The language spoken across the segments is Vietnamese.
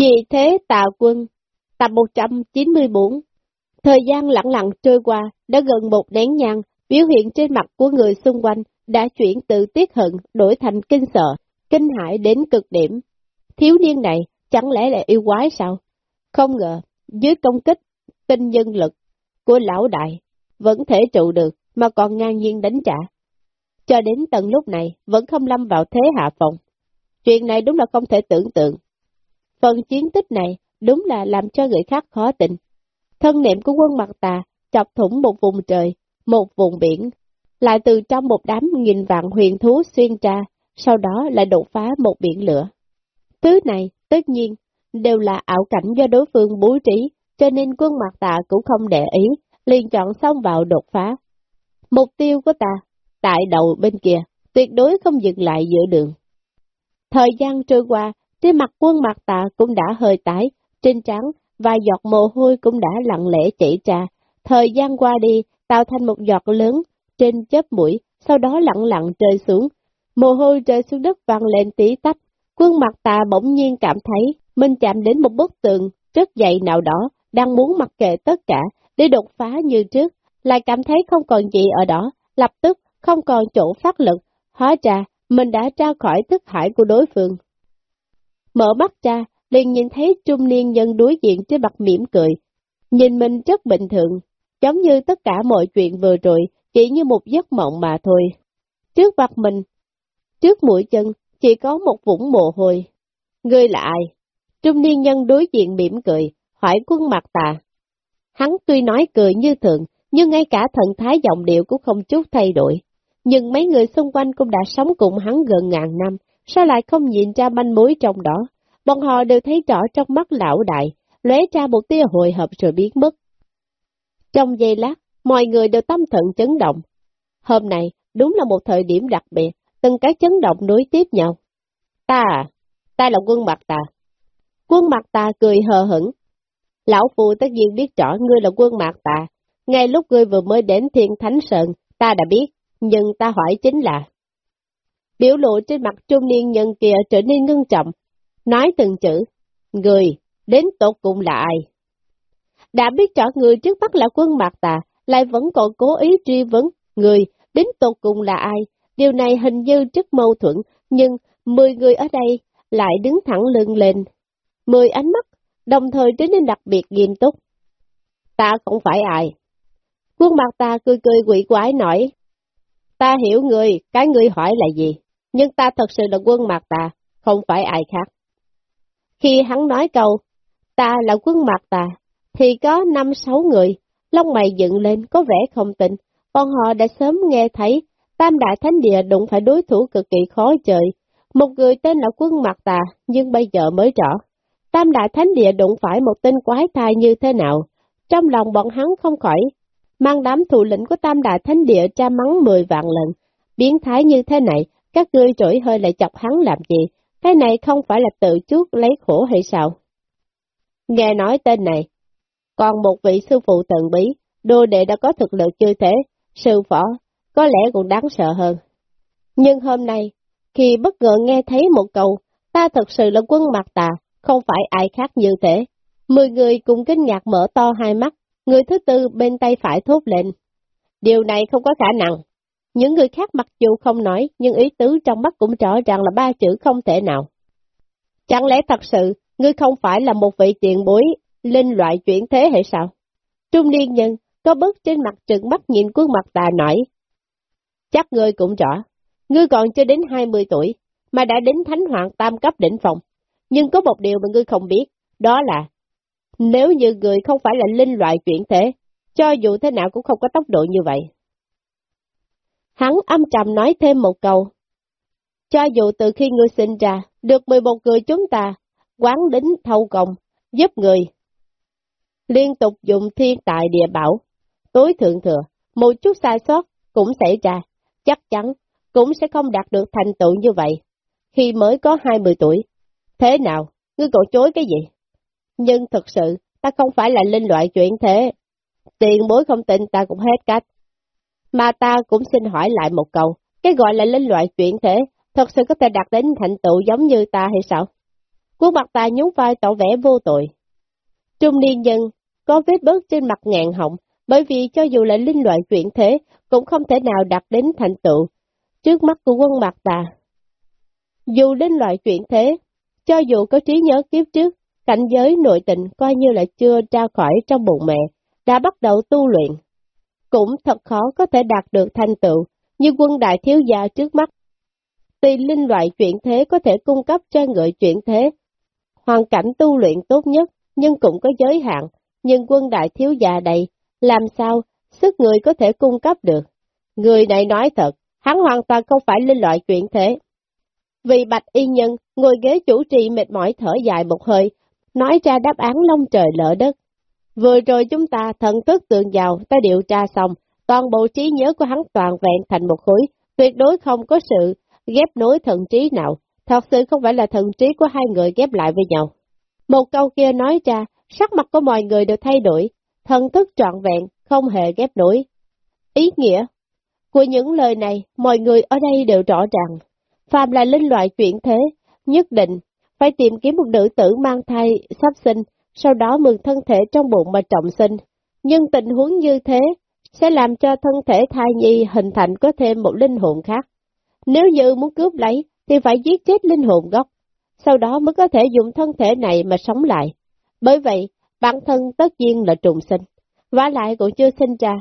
Vì thế tà quân, tập 194, thời gian lặng lặng trôi qua, đã gần một nén nhang, biểu hiện trên mặt của người xung quanh đã chuyển từ tiếc hận đổi thành kinh sợ, kinh hại đến cực điểm. Thiếu niên này chẳng lẽ là yêu quái sao? Không ngờ, dưới công kích, tinh nhân lực của lão đại, vẫn thể trụ được mà còn ngang nhiên đánh trả. Cho đến tận lúc này, vẫn không lâm vào thế hạ phòng. Chuyện này đúng là không thể tưởng tượng. Phần chiến tích này đúng là làm cho người khác khó tin. Thân niệm của quân mặt tà chọc thủng một vùng trời, một vùng biển, lại từ trong một đám nghìn vạn huyền thú xuyên tra, sau đó lại đột phá một biển lửa. Thứ này, tất nhiên, đều là ảo cảnh do đối phương bố trí, cho nên quân mặt tà cũng không để ý, liền chọn xong vào đột phá. Mục tiêu của ta, tại đầu bên kia, tuyệt đối không dừng lại giữa đường. Thời gian trôi qua, trên mặt quân mặt tạ cũng đã hơi tái, trên trắng và giọt mồ hôi cũng đã lặng lẽ chảy ra. Thời gian qua đi, tạo thành một giọt lớn trên chớp mũi, sau đó lặng lặng rơi xuống. Mồ hôi rơi xuống đất vang lên tí tách. Quân mặt tạ bỗng nhiên cảm thấy mình chạm đến một bức tường rất dày nào đó, đang muốn mặc kệ tất cả để đột phá như trước, lại cảm thấy không còn gì ở đó, lập tức không còn chỗ phát lực, hóa ra mình đã ra khỏi thức hải của đối phương. Mở mắt ra, liền nhìn thấy trung niên nhân đối diện trên mặt mỉm cười, nhìn mình rất bình thường, giống như tất cả mọi chuyện vừa rồi, chỉ như một giấc mộng mà thôi. Trước mặt mình, trước mũi chân, chỉ có một vũng mồ hôi. Ngươi là ai? Trung niên nhân đối diện mỉm cười, hỏi quân mặt tà. Hắn tuy nói cười như thường, nhưng ngay cả thần thái giọng điệu cũng không chút thay đổi. Nhưng mấy người xung quanh cũng đã sống cùng hắn gần ngàn năm, sao lại không nhìn ra manh mối trong đó? Bọn họ đều thấy rõ trong mắt lão đại, lóe ra một tia hồi hộp rồi biến mất. Trong giây lát, mọi người đều tâm thận chấn động. Hôm nay, đúng là một thời điểm đặc biệt, từng cái chấn động nối tiếp nhau. Ta à, ta là quân mặt ta. Quân mặt ta cười hờ hững. Lão phụ tất nhiên biết rõ ngươi là quân mặt tà. Ngay lúc ngươi vừa mới đến thiên thánh sơn, ta đã biết, nhưng ta hỏi chính là. Biểu lộ trên mặt trung niên nhân kia trở nên ngưng trọng, nói từng chữ, người, đến tột cùng là ai? Đã biết rõ người trước mắt là quân mạc tà, lại vẫn còn cố ý truy vấn, người, đến tột cùng là ai? Điều này hình như rất mâu thuẫn, nhưng mười người ở đây lại đứng thẳng lưng lên. Mười ánh mắt, đồng thời trở nên đặc biệt nghiêm túc. Ta không phải ai. Quân mặt ta cười cười quỷ quái nói, ta hiểu người, cái người hỏi là gì, nhưng ta thật sự là quân mạc tà, không phải ai khác. Khi hắn nói câu, ta là quân mạc tà, thì có năm sáu người, lông mày dựng lên có vẻ không tin, bọn họ đã sớm nghe thấy Tam Đại Thánh Địa đụng phải đối thủ cực kỳ khó chơi. Một người tên là quân mặt tà, nhưng bây giờ mới rõ. Tam Đại Thánh Địa đụng phải một tên quái thai như thế nào? Trong lòng bọn hắn không khỏi, mang đám thủ lĩnh của Tam Đại Thánh Địa tra mắng 10 vạn lần. Biến thái như thế này, các ngươi trỗi hơi lại chọc hắn làm gì? Cái này không phải là tự chuốc lấy khổ hay sao? Nghe nói tên này, còn một vị sư phụ tận bí, đô đệ đã có thực lực như thế, sư phỏ, có lẽ còn đáng sợ hơn. Nhưng hôm nay, khi bất ngờ nghe thấy một câu, ta thật sự là quân mặt tà, không phải ai khác như thế. Mười người cùng kinh ngạc mở to hai mắt, người thứ tư bên tay phải thốt lên. Điều này không có khả năng. Những người khác mặc dù không nói, nhưng ý tứ trong mắt cũng rõ ràng là ba chữ không thể nào. Chẳng lẽ thật sự, ngươi không phải là một vị tiền bối, linh loại chuyển thế hay sao? Trung niên nhân, có bước trên mặt trừng mắt nhìn quân mặt tà nổi. Chắc ngươi cũng rõ, ngươi còn chưa đến 20 tuổi, mà đã đến thánh hoàng tam cấp đỉnh phòng. Nhưng có một điều mà ngươi không biết, đó là, nếu như người không phải là linh loại chuyển thế, cho dù thế nào cũng không có tốc độ như vậy. Hắn âm trầm nói thêm một câu. Cho dù từ khi ngươi sinh ra, được 11 người chúng ta, quán đính thâu cộng, giúp người. Liên tục dùng thiên tài địa bảo, tối thượng thừa, một chút sai sót cũng xảy ra, chắc chắn cũng sẽ không đạt được thành tựu như vậy, khi mới có 20 tuổi. Thế nào, ngươi còn chối cái gì? Nhưng thật sự, ta không phải là linh loại chuyện thế. Tiền bối không tin ta cũng hết cách. Mà ta cũng xin hỏi lại một câu, cái gọi là linh loại chuyện thế, thật sự có thể đạt đến thành tựu giống như ta hay sao? Quân mặt ta nhún vai tỏ vẻ vô tội. Trung niên nhân có vết bớt trên mặt ngạn họng, bởi vì cho dù là linh loại chuyển thế, cũng không thể nào đạt đến thành tựu trước mắt của quân mặt ta. Dù linh loại chuyển thế, cho dù có trí nhớ kiếp trước, cảnh giới nội tình coi như là chưa ra khỏi trong bụng mẹ, đã bắt đầu tu luyện. Cũng thật khó có thể đạt được thành tựu, như quân đại thiếu gia trước mắt. Tuy linh loại chuyển thế có thể cung cấp cho người chuyển thế, hoàn cảnh tu luyện tốt nhất, nhưng cũng có giới hạn, nhưng quân đại thiếu gia đây, làm sao sức người có thể cung cấp được. Người này nói thật, hắn hoàn toàn không phải linh loại chuyển thế. Vì bạch y nhân, ngồi ghế chủ trì mệt mỏi thở dài một hơi, nói ra đáp án long trời lỡ đất. Vừa rồi chúng ta thần thức tượng vào, ta điều tra xong, toàn bộ trí nhớ của hắn toàn vẹn thành một khối, tuyệt đối không có sự ghép nối thần trí nào, thật sự không phải là thần trí của hai người ghép lại với nhau. Một câu kia nói ra, sắc mặt của mọi người đều thay đổi, thần thức trọn vẹn, không hề ghép nối. Ý nghĩa của những lời này, mọi người ở đây đều rõ ràng. Phàm là linh loại chuyển thế, nhất định phải tìm kiếm một nữ tử mang thai, sắp sinh, sau đó mừng thân thể trong bụng mà trọng sinh. Nhưng tình huống như thế sẽ làm cho thân thể thai nhi hình thành có thêm một linh hồn khác. Nếu như muốn cướp lấy, thì phải giết chết linh hồn gốc, sau đó mới có thể dùng thân thể này mà sống lại. Bởi vậy, bản thân tất nhiên là trùng sinh, và lại cũng chưa sinh ra,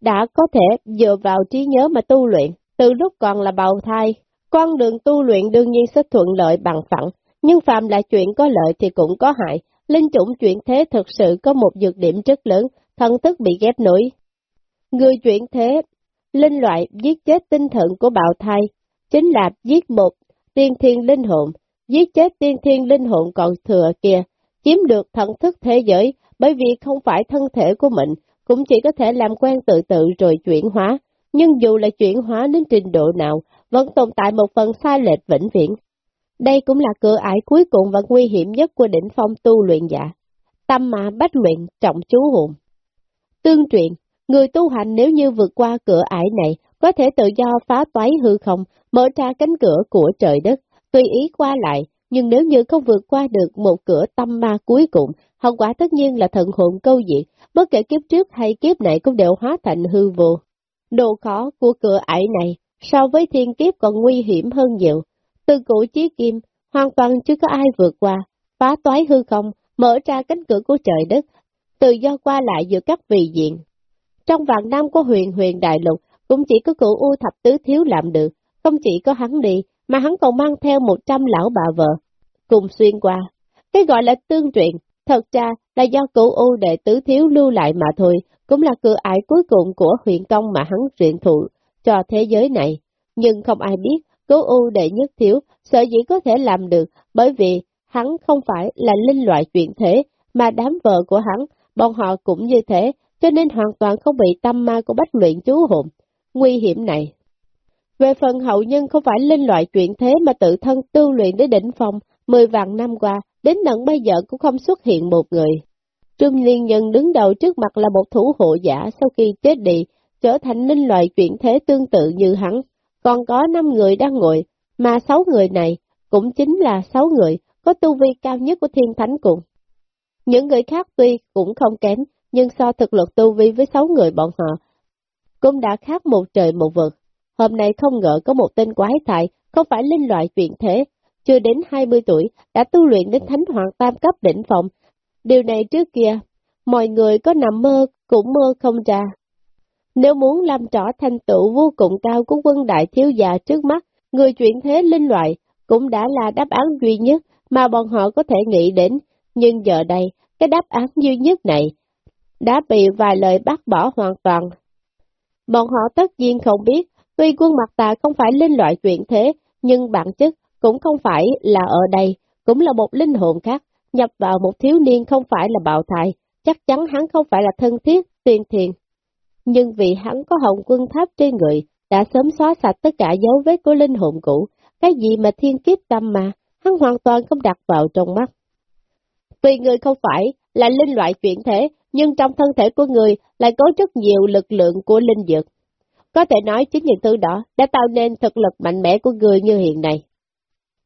đã có thể dựa vào trí nhớ mà tu luyện, từ lúc còn là bào thai. Con đường tu luyện đương nhiên sẽ thuận lợi bằng phẳng, nhưng phạm là chuyện có lợi thì cũng có hại. Linh chủng chuyển thế thực sự có một nhược điểm rất lớn, thân thức bị ghép nổi. Người chuyển thế, linh loại giết chết tinh thần của bào thai, chính là giết một tiên thiên linh hồn, giết chết tiên thiên linh hồn còn thừa kia, chiếm được thần thức thế giới, bởi vì không phải thân thể của mình, cũng chỉ có thể làm quen tự tự rồi chuyển hóa, nhưng dù là chuyển hóa đến trình độ nào, vẫn tồn tại một phần sai lệch vĩnh viễn. Đây cũng là cửa ải cuối cùng và nguy hiểm nhất của đỉnh phong tu luyện giả. Tâm mà bách luyện trọng chú hồn. Tương truyền, người tu hành nếu như vượt qua cửa ải này, có thể tự do phá toái hư không, mở ra cánh cửa của trời đất, tùy ý qua lại, nhưng nếu như không vượt qua được một cửa tâm ma cuối cùng, hậu quả tất nhiên là thần hồn câu diệt, bất kể kiếp trước hay kiếp này cũng đều hóa thành hư vô. Độ khó của cửa ải này so với thiên kiếp còn nguy hiểm hơn nhiều. Từ cổ chí kim, hoàn toàn chưa có ai vượt qua, phá toái hư không, mở ra cánh cửa của trời đất, tự do qua lại giữa các vị diện. Trong vạn năm của huyền huyền đại lục, cũng chỉ có cụ U thập tứ thiếu làm được, không chỉ có hắn đi, mà hắn còn mang theo một trăm lão bà vợ, cùng xuyên qua. Cái gọi là tương truyện, thật ra là do cụ U đệ tứ thiếu lưu lại mà thôi, cũng là cửa ải cuối cùng của huyện công mà hắn truyện thụ cho thế giới này. Nhưng không ai biết, cố U đệ nhất thiếu, sợ dĩ có thể làm được, bởi vì hắn không phải là linh loại chuyện thế, mà đám vợ của hắn, bọn họ cũng như thế, cho nên hoàn toàn không bị tâm ma của bách luyện chú hồn. Nguy hiểm này. Về phần hậu nhân không phải linh loại chuyện thế mà tự thân tu luyện đến đỉnh phong, mười vạn năm qua, đến tận bây giờ cũng không xuất hiện một người. Trung Liên Nhân đứng đầu trước mặt là một thủ hộ giả sau khi chết đi, trở thành linh loại chuyển thế tương tự như hắn. Còn có 5 người đang ngồi, mà 6 người này cũng chính là 6 người có tu vi cao nhất của thiên thánh cùng. Những người khác tuy cũng không kém, nhưng so thực lực tu vi với 6 người bọn họ, cũng đã khác một trời một vực. Hôm nay không ngờ có một tên quái thại, không phải linh loại chuyện thế, chưa đến 20 tuổi, đã tu luyện đến thánh hoàng tam cấp đỉnh phòng. Điều này trước kia, mọi người có nằm mơ cũng mơ không ra. Nếu muốn làm rõ thành tựu vô cùng cao của quân đại thiếu già trước mắt, người chuyển thế linh loại cũng đã là đáp án duy nhất mà bọn họ có thể nghĩ đến, nhưng giờ đây, cái đáp án duy nhất này đã bị vài lời bác bỏ hoàn toàn. Bọn họ tất nhiên không biết, tuy quân mặt tà không phải linh loại chuyển thế, nhưng bản chất cũng không phải là ở đây, cũng là một linh hồn khác, nhập vào một thiếu niên không phải là bạo thai, chắc chắn hắn không phải là thân thiết, tiên thiền. Nhưng vì hắn có hồng quân tháp trên người, đã sớm xóa sạch tất cả dấu vết của linh hồn cũ, cái gì mà thiên kiếp tâm mà, hắn hoàn toàn không đặt vào trong mắt. Tuy người không phải là linh loại chuyển thể, nhưng trong thân thể của người lại có rất nhiều lực lượng của linh dược. Có thể nói chính những thứ đó đã tạo nên thực lực mạnh mẽ của người như hiện nay.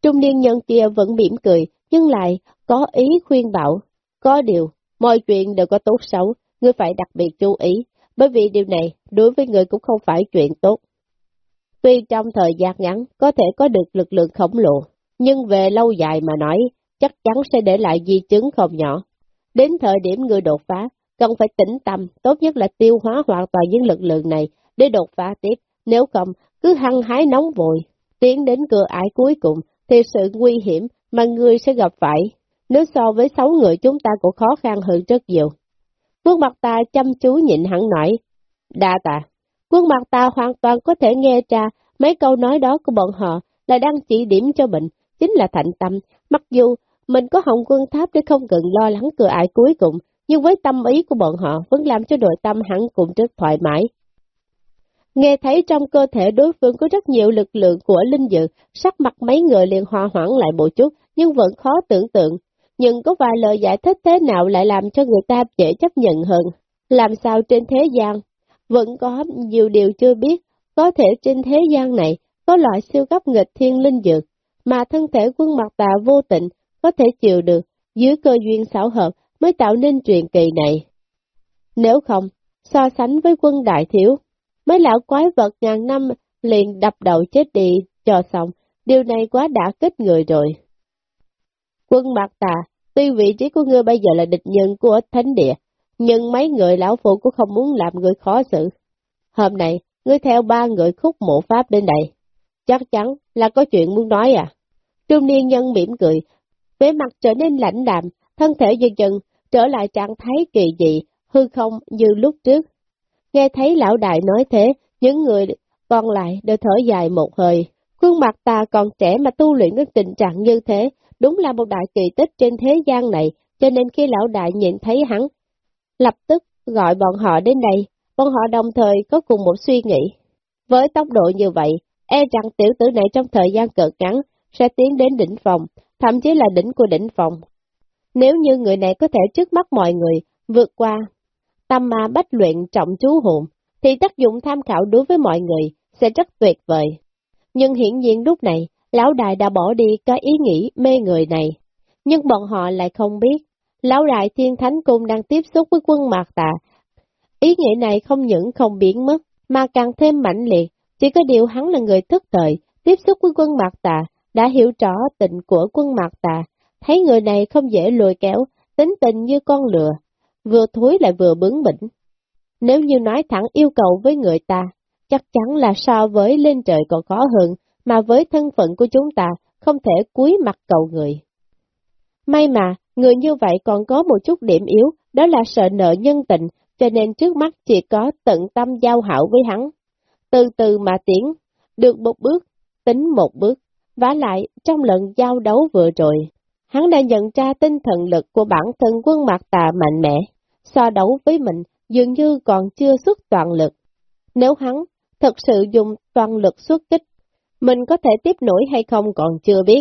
Trung niên nhân kia vẫn mỉm cười, nhưng lại có ý khuyên bảo. Có điều, mọi chuyện đều có tốt xấu, ngươi phải đặc biệt chú ý, bởi vì điều này đối với người cũng không phải chuyện tốt. Tuy trong thời gian ngắn có thể có được lực lượng khổng lồ, nhưng về lâu dài mà nói, chắc chắn sẽ để lại di chứng không nhỏ. Đến thời điểm người đột phá, cần phải tĩnh tâm, tốt nhất là tiêu hóa hoàn toàn những lực lượng này để đột phá tiếp, nếu không cứ hăng hái nóng vội, tiến đến cửa ải cuối cùng thì sự nguy hiểm mà người sẽ gặp phải, nếu so với sáu người chúng ta cũng khó khăn hơn rất nhiều. Quân mặt ta chăm chú nhịn hẳn nói, đa tạ, quân mặt ta hoàn toàn có thể nghe ra mấy câu nói đó của bọn họ là đang chỉ điểm cho mình, chính là thành tâm, mặc dù mình có hồng quân tháp để không cần lo lắng cửa ải cuối cùng, nhưng với tâm ý của bọn họ vẫn làm cho nội tâm hắn cũng rất thoải mái. Nghe thấy trong cơ thể đối phương có rất nhiều lực lượng của linh dự, sắc mặt mấy người liền hòa hoãn lại một chút, nhưng vẫn khó tưởng tượng. Nhưng có vài lời giải thích thế nào lại làm cho người ta dễ chấp nhận hơn. Làm sao trên thế gian, vẫn có nhiều điều chưa biết, có thể trên thế gian này có loại siêu cấp nghịch thiên linh dược, mà thân thể quân mặt tà vô tình có thể chịu được, dưới cơ duyên xảo hợp mới tạo nên truyền kỳ này. Nếu không, so sánh với quân đại thiếu, mấy lão quái vật ngàn năm liền đập đầu chết đi, cho xong, điều này quá đã kích người rồi. Quân Mạc Tà, tuy vị trí của ngươi bây giờ là địch nhân của thánh địa, nhưng mấy người lão phụ cũng không muốn làm người khó xử. Hôm nay, ngươi theo ba người khúc mộ pháp đến đây. Chắc chắn là có chuyện muốn nói à? Trung niên nhân mỉm cười, vẻ mặt trở nên lạnh đạm, thân thể dần dần trở lại trạng thái kỳ dị, hư không như lúc trước. Nghe thấy lão đại nói thế, những người còn lại đều thở dài một hơi. Khuôn mặt ta còn trẻ mà tu luyện đến tình trạng như thế, đúng là một đại kỳ tích trên thế gian này, cho nên khi lão đại nhìn thấy hắn, lập tức gọi bọn họ đến đây, bọn họ đồng thời có cùng một suy nghĩ. Với tốc độ như vậy, e rằng tiểu tử này trong thời gian cực ngắn sẽ tiến đến đỉnh phòng, thậm chí là đỉnh của đỉnh phòng. Nếu như người này có thể trước mắt mọi người vượt qua tâm ma bách luyện trọng chú hồn, thì tác dụng tham khảo đối với mọi người sẽ rất tuyệt vời. Nhưng hiển nhiên lúc này, lão đại đã bỏ đi cái ý nghĩ mê người này. Nhưng bọn họ lại không biết, lão đại thiên thánh cung đang tiếp xúc với quân mạc tà. Ý nghĩ này không những không biến mất, mà càng thêm mạnh liệt, chỉ có điều hắn là người thức thời, tiếp xúc với quân mạc tà, đã hiểu rõ tình của quân mạc tà, thấy người này không dễ lùi kéo, tính tình như con lừa, vừa thối lại vừa bướng bỉnh. Nếu như nói thẳng yêu cầu với người ta, chắc chắn là so với lên trời còn khó hơn, mà với thân phận của chúng ta không thể cúi mặt cầu người. May mà, người như vậy còn có một chút điểm yếu, đó là sợ nợ nhân tình, cho nên trước mắt chỉ có tận tâm giao hảo với hắn. Từ từ mà tiến, được một bước, tính một bước, vả lại trong lần giao đấu vừa rồi, hắn đã nhận ra tinh thần lực của bản thân quân mặt tà mạnh mẽ, so đấu với mình dường như còn chưa xuất toàn lực. Nếu hắn thật sự dùng toàn lực xuất kích, mình có thể tiếp nổi hay không còn chưa biết.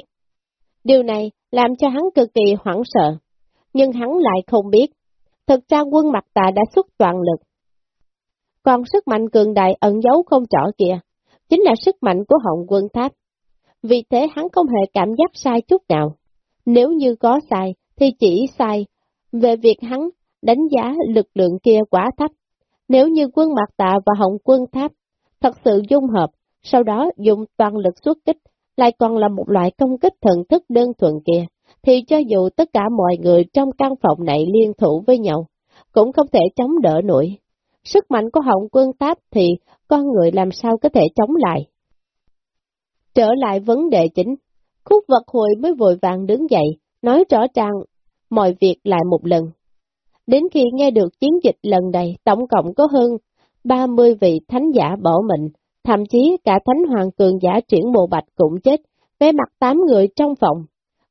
Điều này làm cho hắn cực kỳ hoảng sợ, nhưng hắn lại không biết. Thực ra quân mặt tà đã xuất toàn lực. Còn sức mạnh cường đại ẩn giấu không rõ kìa, chính là sức mạnh của họng quân tháp. Vì thế hắn không hề cảm giác sai chút nào. Nếu như có sai, thì chỉ sai về việc hắn đánh giá lực lượng kia quá thấp. Nếu như quân mặt Tạ và Hồng quân Tháp thật sự dung hợp, sau đó dùng toàn lực xuất kích, lại còn là một loại công kích thần thức đơn thuần kia, thì cho dù tất cả mọi người trong căn phòng này liên thủ với nhau, cũng không thể chống đỡ nổi. Sức mạnh của họng quân táp thì con người làm sao có thể chống lại. Trở lại vấn đề chính, khúc vật hồi mới vội vàng đứng dậy, nói rõ ràng mọi việc lại một lần. Đến khi nghe được chiến dịch lần này, tổng cộng có hơn 30 vị thánh giả bỏ mình, thậm chí cả thánh hoàng cường giả triển mộ bạch cũng chết, vẻ mặt tám người trong phòng,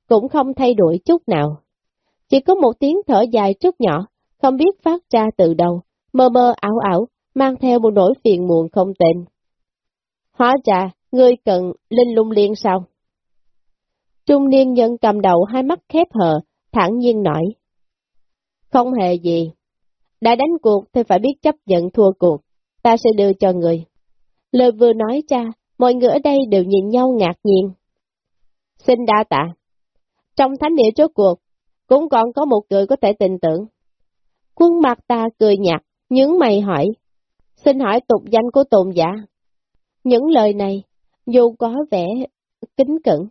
cũng không thay đổi chút nào. Chỉ có một tiếng thở dài chút nhỏ, không biết phát ra từ đâu, mơ mơ ảo ảo, mang theo một nỗi phiền muộn không tên. Hóa ra, ngươi cần linh lung liên sao? Trung niên nhân cầm đầu hai mắt khép hờ, thẳng nhiên nói. Không hề gì. Đã đánh cuộc thì phải biết chấp nhận thua cuộc. Ta sẽ đưa cho người. Lời vừa nói ra, mọi người ở đây đều nhìn nhau ngạc nhiên. Xin đa tạ. Trong thánh địa chốt cuộc, cũng còn có một người có thể tình tưởng. Quân mặt ta cười nhạt, nhướng mày hỏi. Xin hỏi tục danh của tôn giả. Những lời này, dù có vẻ kính cẩn,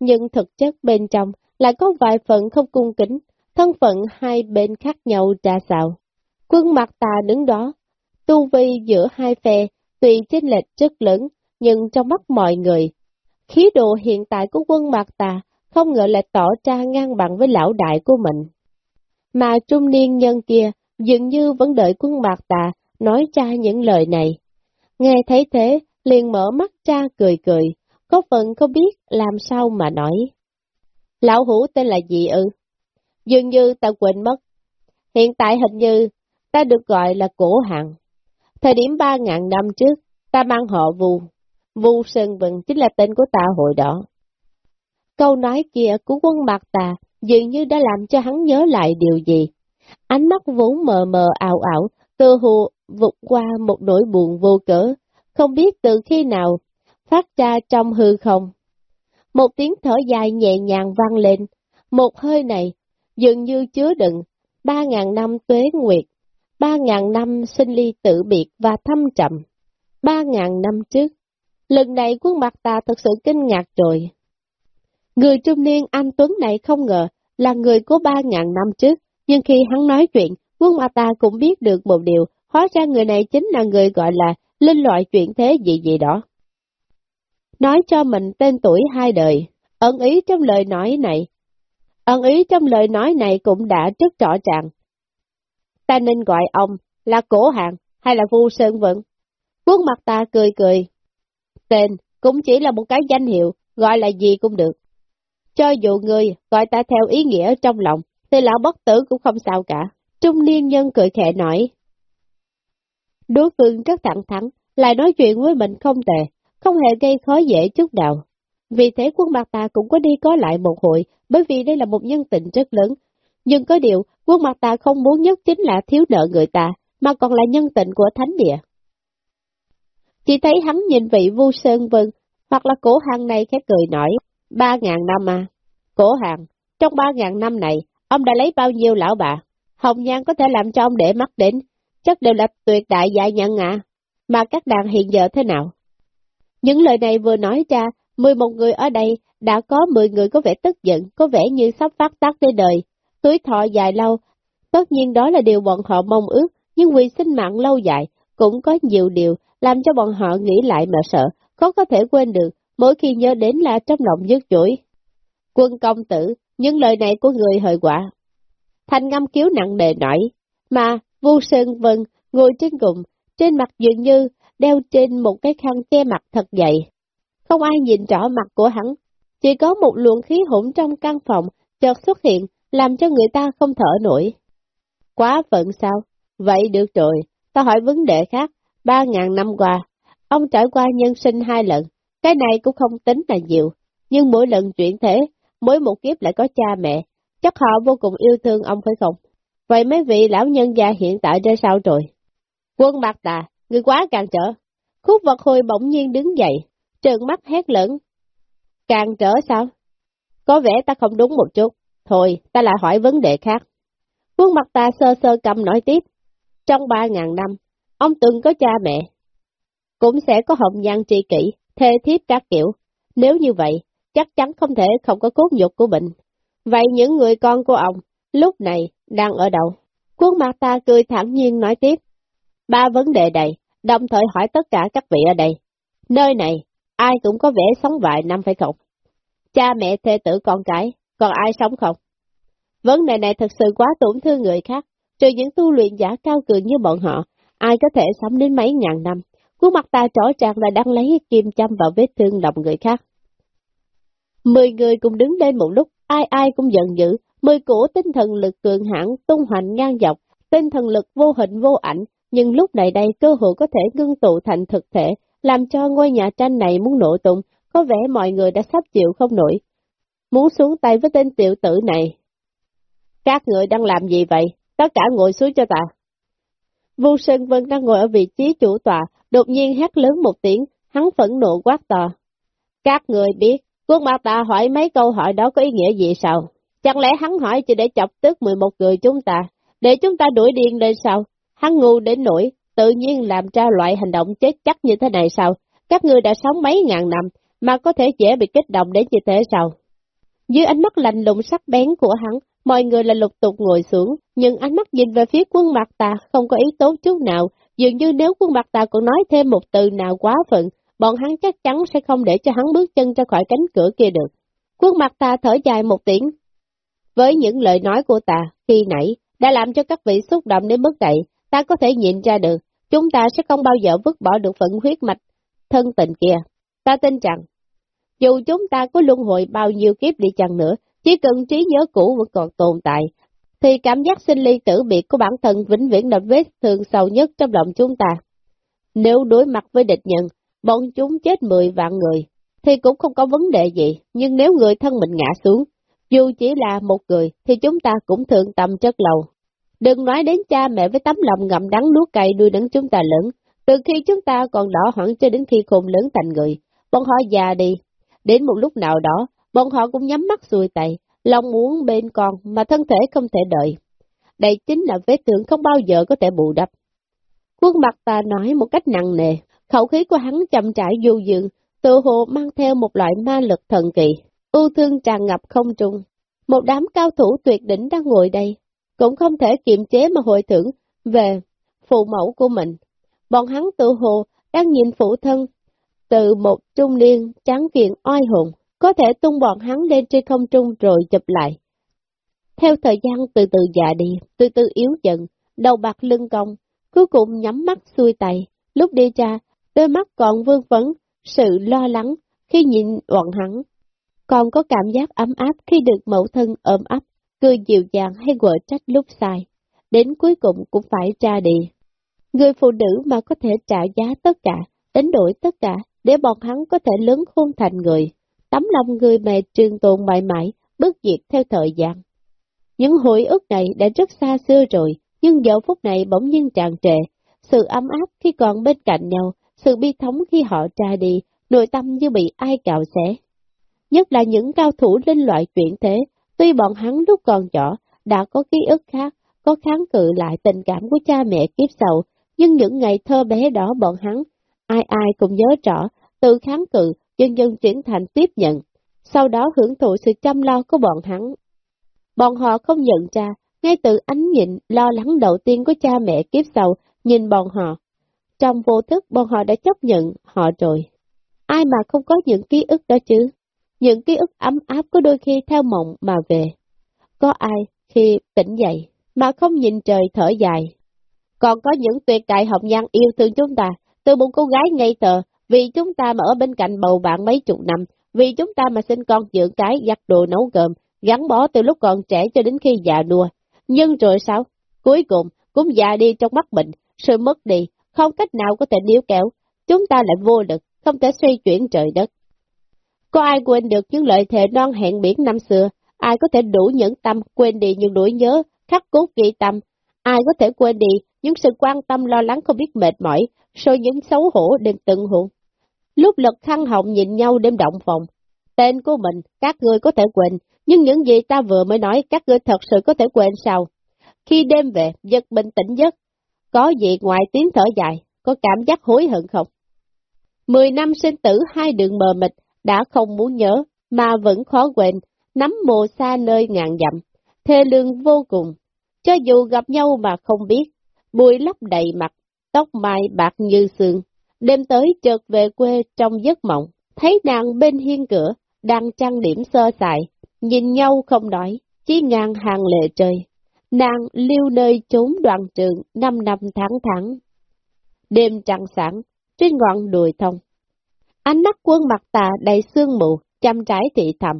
nhưng thực chất bên trong lại có vài phần không cung kính, thân phận hai bên khác nhau ra sao. Quân mặt ta đứng đó, tu vi giữa hai phe, tuy chênh lệch rất lớn, nhưng trong mắt mọi người, khí độ hiện tại của quân Mạc Tà không ngờ lại tỏ ra ngang bằng với lão đại của mình. Mà trung niên nhân kia dường như vẫn đợi quân Mạc Tà nói ra những lời này. Nghe thấy thế, liền mở mắt ra cười cười, có phần không biết làm sao mà nói. Lão hủ tên là gì ư? Dường như ta quên mất. Hiện tại hình như ta được gọi là cổ hạng. Thời điểm 3.000 năm trước, ta mang họ Vu. Vu Sơn Vân chính là tên của ta hồi đó. Câu nói kia của quân bạc ta dường như đã làm cho hắn nhớ lại điều gì. Ánh mắt vốn mờ mờ ảo ảo, tơ hồ vụt qua một nỗi buồn vô cỡ, không biết từ khi nào, phát ra trong hư không. Một tiếng thở dài nhẹ nhàng vang lên, một hơi này dường như chứa đựng ba ngàn năm tuế nguyệt, ba ngàn năm sinh ly tự biệt và thâm trầm. Ba ngàn năm trước, lần này quân mặt ta thật sự kinh ngạc rồi. Người trung niên anh Tuấn này không ngờ là người của ba ngàn năm trước, nhưng khi hắn nói chuyện, quân mặt ta cũng biết được một điều, hóa ra người này chính là người gọi là linh loại chuyện thế gì gì đó. Nói cho mình tên tuổi hai đời, ẩn ý trong lời nói này Ẩn ý trong lời nói này cũng đã rất rõ ràng. Ta nên gọi ông là cổ hạng hay là vu sơn vận. Quốc mặt ta cười cười. Tên cũng chỉ là một cái danh hiệu, gọi là gì cũng được. Cho dù người gọi ta theo ý nghĩa trong lòng, thì lão bất tử cũng không sao cả. Trung niên nhân cười khẽ nói. Đối phương rất thẳng thắn, lại nói chuyện với mình không tệ, không hề gây khó dễ chút nào. Vì thế quân mặt ta cũng có đi có lại một hội, bởi vì đây là một nhân tình rất lớn. Nhưng có điều, quân mặt ta không muốn nhất chính là thiếu nợ người ta, mà còn là nhân tình của thánh địa. Chỉ thấy hắn nhìn vị vu sơn vân, hoặc là cổ hàng này khẽ cười nói, ba ngàn năm à. Cổ hàng, trong ba ngàn năm này, ông đã lấy bao nhiêu lão bà? Hồng Nhan có thể làm cho ông để mắt đến, chắc đều là tuyệt đại giải nhận à. Mà các đàn hiện giờ thế nào? Những lời này vừa nói ra, 11 người ở đây đã có 10 người có vẻ tức giận, có vẻ như sắp phát tác tới đời, tuổi thọ dài lâu. Tất nhiên đó là điều bọn họ mong ước, nhưng vì sinh mạng lâu dài, cũng có nhiều điều làm cho bọn họ nghĩ lại mà sợ, khó có thể quên được, mỗi khi nhớ đến là trong lòng dứt chuỗi. Quân công tử, những lời này của người hơi quả. Thanh ngâm kiếu nặng nề nổi, mà Vu Sơn Vân ngồi trên cùng, trên mặt dường như đeo trên một cái khăn che mặt thật dày, không ai nhìn rõ mặt của hắn, chỉ có một luồng khí hỗn trong căn phòng chợt xuất hiện, làm cho người ta không thở nổi. Quá phận sao? Vậy được rồi, ta hỏi vấn đề khác, ba ngàn năm qua, ông trải qua nhân sinh hai lần, cái này cũng không tính là nhiều, nhưng mỗi lần chuyển thế, mỗi một kiếp lại có cha mẹ, chắc họ vô cùng yêu thương ông phải không? Vậy mấy vị lão nhân già hiện tại ra sao rồi? Quân bạc tà, người quá càng trở. Khúc vật hồi bỗng nhiên đứng dậy, trợn mắt hét lớn. Càng trở sao? Có vẻ ta không đúng một chút. Thôi, ta lại hỏi vấn đề khác. Quân mặt ta sơ sơ cầm nói tiếp. Trong ba ngàn năm, ông từng có cha mẹ. Cũng sẽ có hồng nhan tri kỷ, thê thiếp các kiểu. Nếu như vậy, chắc chắn không thể không có cốt nhục của mình. Vậy những người con của ông, lúc này, đang ở đâu? Quân mặt ta cười thẳng nhiên nói tiếp. Ba vấn đề này, đồng thời hỏi tất cả các vị ở đây. Nơi này, ai cũng có vẻ sống vài năm phải không? Cha mẹ thê tử con cái, còn ai sống không? Vấn đề này thật sự quá tổn thương người khác, trừ những tu luyện giả cao cường như bọn họ, ai có thể sống đến mấy ngàn năm. Khuôn mặt ta rõ ràng là đang lấy kim châm vào vết thương lòng người khác. Mười người cùng đứng lên một lúc, ai ai cũng giận dữ, mười cổ tinh thần lực cường hãn tung hoành ngang dọc, tinh thần lực vô hình vô ảnh, nhưng lúc này đây cơ hội có thể ngưng tụ thành thực thể, làm cho ngôi nhà tranh này muốn nổ tung, có vẻ mọi người đã sắp chịu không nổi. Muốn xuống tay với tên tiểu tử này. Các người đang làm gì vậy? Tất cả ngồi xuống cho ta. Vu Sơn Vân đang ngồi ở vị trí chủ tọa, đột nhiên hét lớn một tiếng, hắn phẫn nộ quát to. Các người biết, Quân mặt ta hỏi mấy câu hỏi đó có ý nghĩa gì sao? Chẳng lẽ hắn hỏi chỉ để chọc tức 11 người chúng ta, để chúng ta đuổi điên lên sao? Hắn ngu đến nỗi, tự nhiên làm ra loại hành động chết chắc như thế này sao? Các ngươi đã sống mấy ngàn năm, mà có thể dễ bị kích động đến như thế sao? Dưới ánh mắt lạnh lùng sắc bén của hắn, mọi người là lục tục ngồi xuống, nhưng ánh mắt nhìn về phía quân mặt ta không có ý tốt chút nào, dường như nếu quân mặt ta còn nói thêm một từ nào quá phận, bọn hắn chắc chắn sẽ không để cho hắn bước chân ra khỏi cánh cửa kia được. Quân mặt ta thở dài một tiếng. Với những lời nói của ta khi nãy, đã làm cho các vị xúc động đến mức này, ta có thể nhìn ra được, chúng ta sẽ không bao giờ vứt bỏ được phận huyết mạch thân tình kia. Ta tin rằng, dù chúng ta có luân hồi bao nhiêu kiếp đi chăng nữa, chỉ cần trí nhớ cũ vẫn còn tồn tại, thì cảm giác sinh ly tử biệt của bản thân vĩnh viễn là vết thương sâu nhất trong lòng chúng ta. Nếu đối mặt với địch nhân, bọn chúng chết 10 vạn người, thì cũng không có vấn đề gì, nhưng nếu người thân mình ngã xuống, dù chỉ là một người, thì chúng ta cũng thường tâm chất lầu. Đừng nói đến cha mẹ với tấm lòng ngậm đắng nuốt cay nuôi nấng chúng ta lớn, từ khi chúng ta còn đỏ hẳn cho đến khi khôn lớn thành người, bọn họ già đi. Đến một lúc nào đó, bọn họ cũng nhắm mắt xuôi tay, lòng muốn bên con mà thân thể không thể đợi. Đây chính là vết thương không bao giờ có thể bù đắp. Quân mặt ta nói một cách nặng nề, khẩu khí của hắn chậm trải du dương, tự hồ mang theo một loại ma lực thần kỳ, ưu thương tràn ngập không trung. Một đám cao thủ tuyệt đỉnh đang ngồi đây, cũng không thể kiềm chế mà hội thưởng về phụ mẫu của mình. Bọn hắn tự hồ đang nhìn phụ thân từ một trung niên trắng kiện oai hùng, có thể tung bọn hắn lên trên không trung rồi chụp lại. Theo thời gian từ từ già đi, từ từ yếu dần, đầu bạc lưng cong, cuối cùng nhắm mắt xuôi tay, lúc đi ra, đôi mắt còn vương vấn, sự lo lắng khi nhìn bọn hắn. Còn có cảm giác ấm áp khi được mẫu thân ôm ấp, cười dịu dàng hay quở trách lúc sai. Đến cuối cùng cũng phải ra đi. Người phụ nữ mà có thể trả giá tất cả, đánh đổi tất cả, để bọn hắn có thể lớn khôn thành người. Tấm lòng người mẹ trường tồn mãi mãi, bất diệt theo thời gian. Những hồi ức này đã rất xa xưa rồi, nhưng giờ phút này bỗng nhiên tràn trề, sự ấm áp khi còn bên cạnh nhau, sự bi thống khi họ ra đi, nội tâm như bị ai cạo xé. Nhất là những cao thủ linh loại chuyển thế, tuy bọn hắn lúc còn nhỏ đã có ký ức khác, có kháng cự lại tình cảm của cha mẹ kiếp sau, nhưng những ngày thơ bé đó bọn hắn, ai ai cũng nhớ rõ, từ kháng cự, dần dần chuyển thành tiếp nhận, sau đó hưởng thụ sự chăm lo của bọn hắn. Bọn họ không nhận ra, ngay từ ánh nhìn lo lắng đầu tiên của cha mẹ kiếp sau, nhìn bọn họ. Trong vô thức bọn họ đã chấp nhận họ rồi. Ai mà không có những ký ức đó chứ? Những ký ức ấm áp có đôi khi theo mộng mà về. Có ai khi tỉnh dậy mà không nhìn trời thở dài. Còn có những tuyệt đại học nhân yêu thương chúng ta, từ một cô gái ngây thờ, vì chúng ta mà ở bên cạnh bầu bạn mấy chục năm, vì chúng ta mà sinh con dưỡng cái, giặt đồ nấu cơm, gắn bó từ lúc còn trẻ cho đến khi già đua. Nhưng rồi sao? Cuối cùng, cũng già đi trong mắt mình, sự mất đi, không cách nào có thể níu kéo, chúng ta lại vô lực, không thể suy chuyển trời đất. Có ai quên được những lợi thề non hẹn biển năm xưa, ai có thể đủ nhẫn tâm quên đi những nỗi nhớ, khắc cốt ghi tâm, ai có thể quên đi những sự quan tâm lo lắng không biết mệt mỏi, rồi những xấu hổ đêm từng hụt. Lúc lật khăn họng nhìn nhau đêm động phòng, tên của mình các ngươi có thể quên, nhưng những gì ta vừa mới nói các ngươi thật sự có thể quên sao? Khi đêm về, giật bình tĩnh giấc, có gì ngoài tiếng thở dài, có cảm giác hối hận không? Mười năm sinh tử hai đường mờ mịt, đã không muốn nhớ, mà vẫn khó quên, nắm mồ xa nơi ngàn dặm, thê lương vô cùng. Cho dù gặp nhau mà không biết, bụi lấp đầy mặt, tóc mai bạc như xương, đêm tới chợt về quê trong giấc mộng, thấy nàng bên hiên cửa, đang trang điểm sơ sài, nhìn nhau không nói, chỉ ngang hàng lệ trời. Nàng lưu nơi trốn đoàn trường năm năm tháng tháng. Đêm trăng sáng, trên ngọn đùi thông. Ánh mắt quân mặt tà đầy sương mù, chăm trái thị thầm.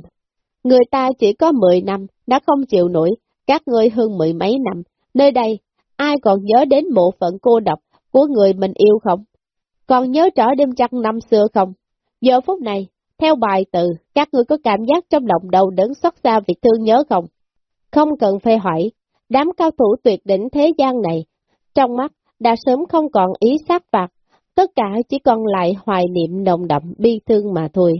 Người ta chỉ có mười năm, đã không chịu nổi, các ngươi hơn mười mấy năm. Nơi đây, ai còn nhớ đến bộ phận cô độc của người mình yêu không? Còn nhớ trở đêm trăng năm xưa không? Giờ phút này, theo bài từ, các người có cảm giác trong lòng đầu đớn xót xa việc thương nhớ không? Không cần phê hỏi, đám cao thủ tuyệt đỉnh thế gian này, trong mắt đã sớm không còn ý sát phạt, tất cả chỉ còn lại hoài niệm nồng đậm bi thương mà thôi.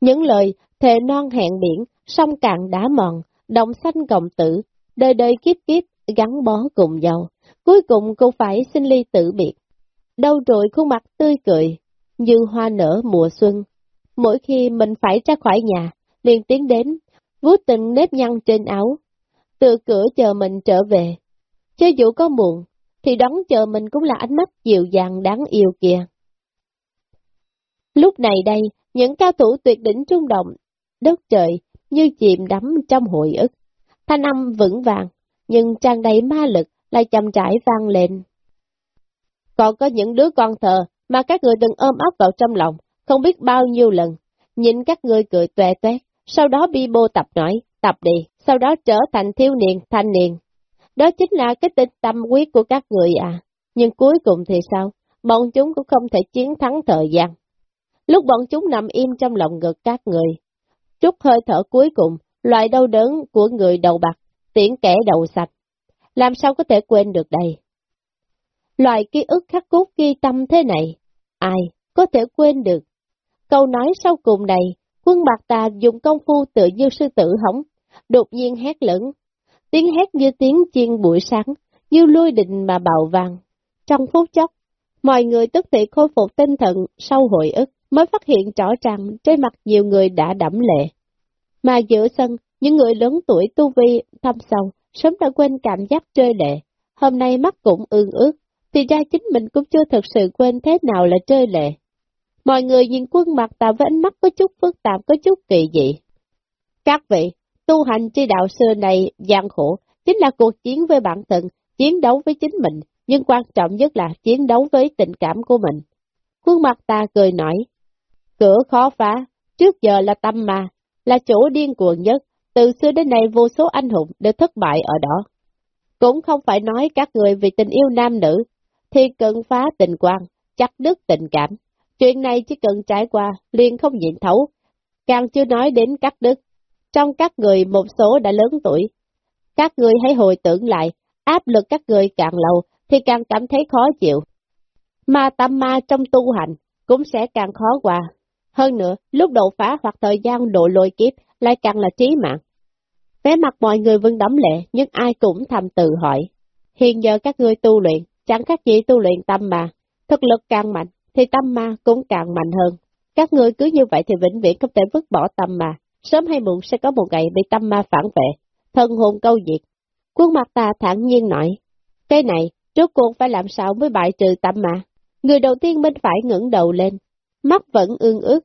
Những lời thề non hẹn biển, sông cạn đá mòn, đồng xanh cộng tử, đời đời kiếp kiếp gắn bó cùng nhau, cuối cùng cũng phải xin ly tử biệt. Đâu rồi khuôn mặt tươi cười, như hoa nở mùa xuân. Mỗi khi mình phải ra khỏi nhà, liền tiến đến, vuốt từng nếp nhăn trên áo, từ cửa chờ mình trở về. Cho dù có muộn, thì đón chờ mình cũng là ánh mắt dịu dàng đáng yêu kia. Lúc này đây, những cao thủ tuyệt đỉnh trung động, đất trời như chìm đắm trong hội ức. Thanh âm vững vàng, nhưng tràn đầy ma lực lại chậm rãi vang lên. Còn có những đứa con thờ mà các người từng ôm ấp vào trong lòng, không biết bao nhiêu lần, nhìn các người cười tuệ tuét, sau đó bi bô tập nói, tập đi, sau đó trở thành thiếu niên, thanh niên. Đó chính là cái tinh tâm quyết của các người à, nhưng cuối cùng thì sao? Bọn chúng cũng không thể chiến thắng thời gian. Lúc bọn chúng nằm im trong lòng ngực các người, chút hơi thở cuối cùng, loại đau đớn của người đầu bạc, tiễn kẻ đầu sạch. Làm sao có thể quên được đây? Loại ký ức khắc cốt ghi tâm thế này, ai có thể quên được? Câu nói sau cùng này, quân bạc tà dùng công phu tự như sư tử hỏng, đột nhiên hét lớn. Tiếng hét như tiếng chiên buổi sáng, như lôi đình mà bạo vàng. Trong phút chốc, mọi người tức thì khôi phục tinh thần sau hội ức, mới phát hiện rõ ràng trên mặt nhiều người đã đẫm lệ. Mà giữa sân, những người lớn tuổi tu vi thâm sâu, sớm đã quên cảm giác chơi lệ. Hôm nay mắt cũng ương ướt, thì ra chính mình cũng chưa thật sự quên thế nào là chơi lệ. Mọi người nhìn quân mặt tạo với ánh mắt có chút phức tạp, có chút kỳ dị. Các vị, tu hành chi đạo xưa này gian khổ, chính là cuộc chiến với bản thân, chiến đấu với chính mình, nhưng quan trọng nhất là chiến đấu với tình cảm của mình. Quân mặt ta cười nói, cửa khó phá, trước giờ là tâm mà, là chỗ điên cuồng nhất, từ xưa đến nay vô số anh hùng đều thất bại ở đó. Cũng không phải nói các người vì tình yêu nam nữ, thì cần phá tình quan, chắc đứt tình cảm. Chuyện này chỉ cần trải qua, liền không nhịn thấu. Càng chưa nói đến cắt đứt. Trong các người một số đã lớn tuổi. Các người hãy hồi tưởng lại, áp lực các người càng lâu thì càng cảm thấy khó chịu. Mà tâm ma trong tu hành cũng sẽ càng khó qua. Hơn nữa, lúc độ phá hoặc thời gian độ lôi kiếp lại càng là trí mạng vẻ mặt mọi người vẫn đấm lệ, nhưng ai cũng thầm tự hỏi. Hiện giờ các ngươi tu luyện, chẳng khác gì tu luyện tâm mà. Thực lực càng mạnh, thì tâm ma cũng càng mạnh hơn. Các ngươi cứ như vậy thì vĩnh viễn không thể vứt bỏ tâm ma. Sớm hay muộn sẽ có một ngày bị tâm ma phản vệ, thân hồn câu diệt. Quân mặt ta thản nhiên nói, cái này, rốt cuộc phải làm sao mới bại trừ tâm ma? Người đầu tiên bên phải ngẩng đầu lên, mắt vẫn ương ước.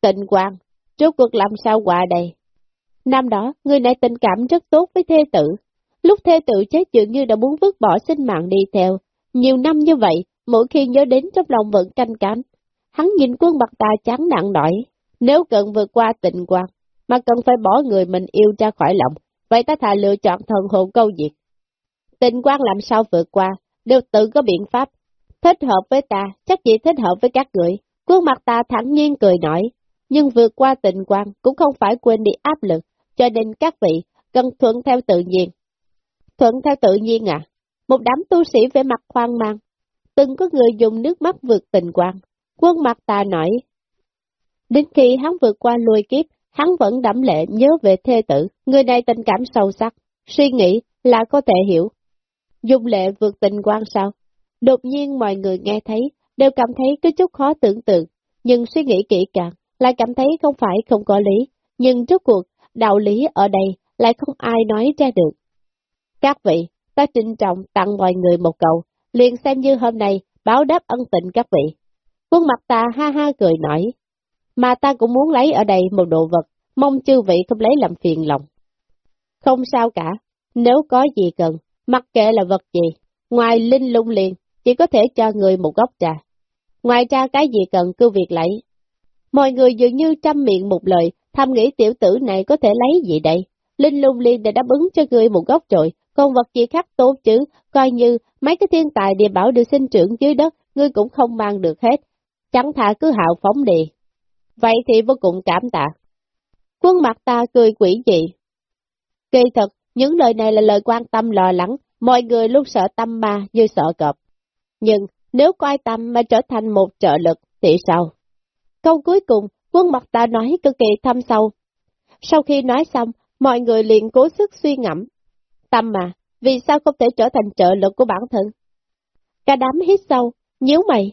Tịnh quang, rốt cuộc làm sao qua đây? Năm đó, người này tình cảm rất tốt với thê tử. Lúc thê tử chết dường như đã muốn vứt bỏ sinh mạng đi theo. Nhiều năm như vậy, mỗi khi nhớ đến trong lòng vẫn canh cánh. Hắn nhìn quân bạc tà chán nặng nổi. Nếu cần vượt qua tình quan, mà cần phải bỏ người mình yêu ra khỏi lòng, vậy ta thà lựa chọn thần hồn câu diệt. Tình quan làm sao vượt qua, đều tự có biện pháp. Thích hợp với ta, chắc chỉ thích hợp với các người. Quân mặt ta thẳng nhiên cười nổi, nhưng vượt qua tình quan cũng không phải quên đi áp lực, cho nên các vị cần thuận theo tự nhiên. Thuận theo tự nhiên à? Một đám tu sĩ về mặt hoang mang, từng có người dùng nước mắt vượt tình quan. Quân mặt ta nổi. đến khi hắn vượt qua lùi kiếp, hắn vẫn đẫm lệ nhớ về thê tử, người này tình cảm sâu sắc, suy nghĩ là có thể hiểu. Dùng lệ vượt tình quan sao? Đột nhiên mọi người nghe thấy, đều cảm thấy có chút khó tưởng tượng, nhưng suy nghĩ kỹ càng, lại cảm thấy không phải không có lý, nhưng trước cuộc, đạo lý ở đây lại không ai nói ra được. Các vị, ta trinh trọng tặng mọi người một câu, liền xem như hôm nay báo đáp ân tình các vị. Quân mặt ta ha ha cười nói, mà ta cũng muốn lấy ở đây một đồ vật, mong chư vị không lấy làm phiền lòng. Không sao cả, nếu có gì cần, mặc kệ là vật gì, ngoài linh lung liền, chỉ có thể cho người một góc trà. Ngoài ra cái gì cần cứ việc lấy. Mọi người dường như trăm miệng một lời, thầm nghĩ tiểu tử này có thể lấy gì đây? Linh lung liền đã đáp ứng cho người một góc rồi, còn vật gì khác tốt chứ, coi như mấy cái thiên tài địa bảo được sinh trưởng dưới đất, ngươi cũng không mang được hết. Chẳng thà cứ hạo phóng đi. Vậy thì vô cùng cảm tạ. Quân mặt ta cười quỷ dị. Kỳ thật, những lời này là lời quan tâm lo lắng, mọi người luôn sợ tâm ma như sợ cọp. Nhưng nếu coi tâm mà trở thành một trợ lực thì sao? Câu cuối cùng quân mặt ta nói cực kỳ thâm sâu. Sau khi nói xong, mọi người liền cố sức suy ngẫm. Tâm mà, vì sao không thể trở thành trợ lực của bản thân? Cả đám hít sâu, nhíu mày.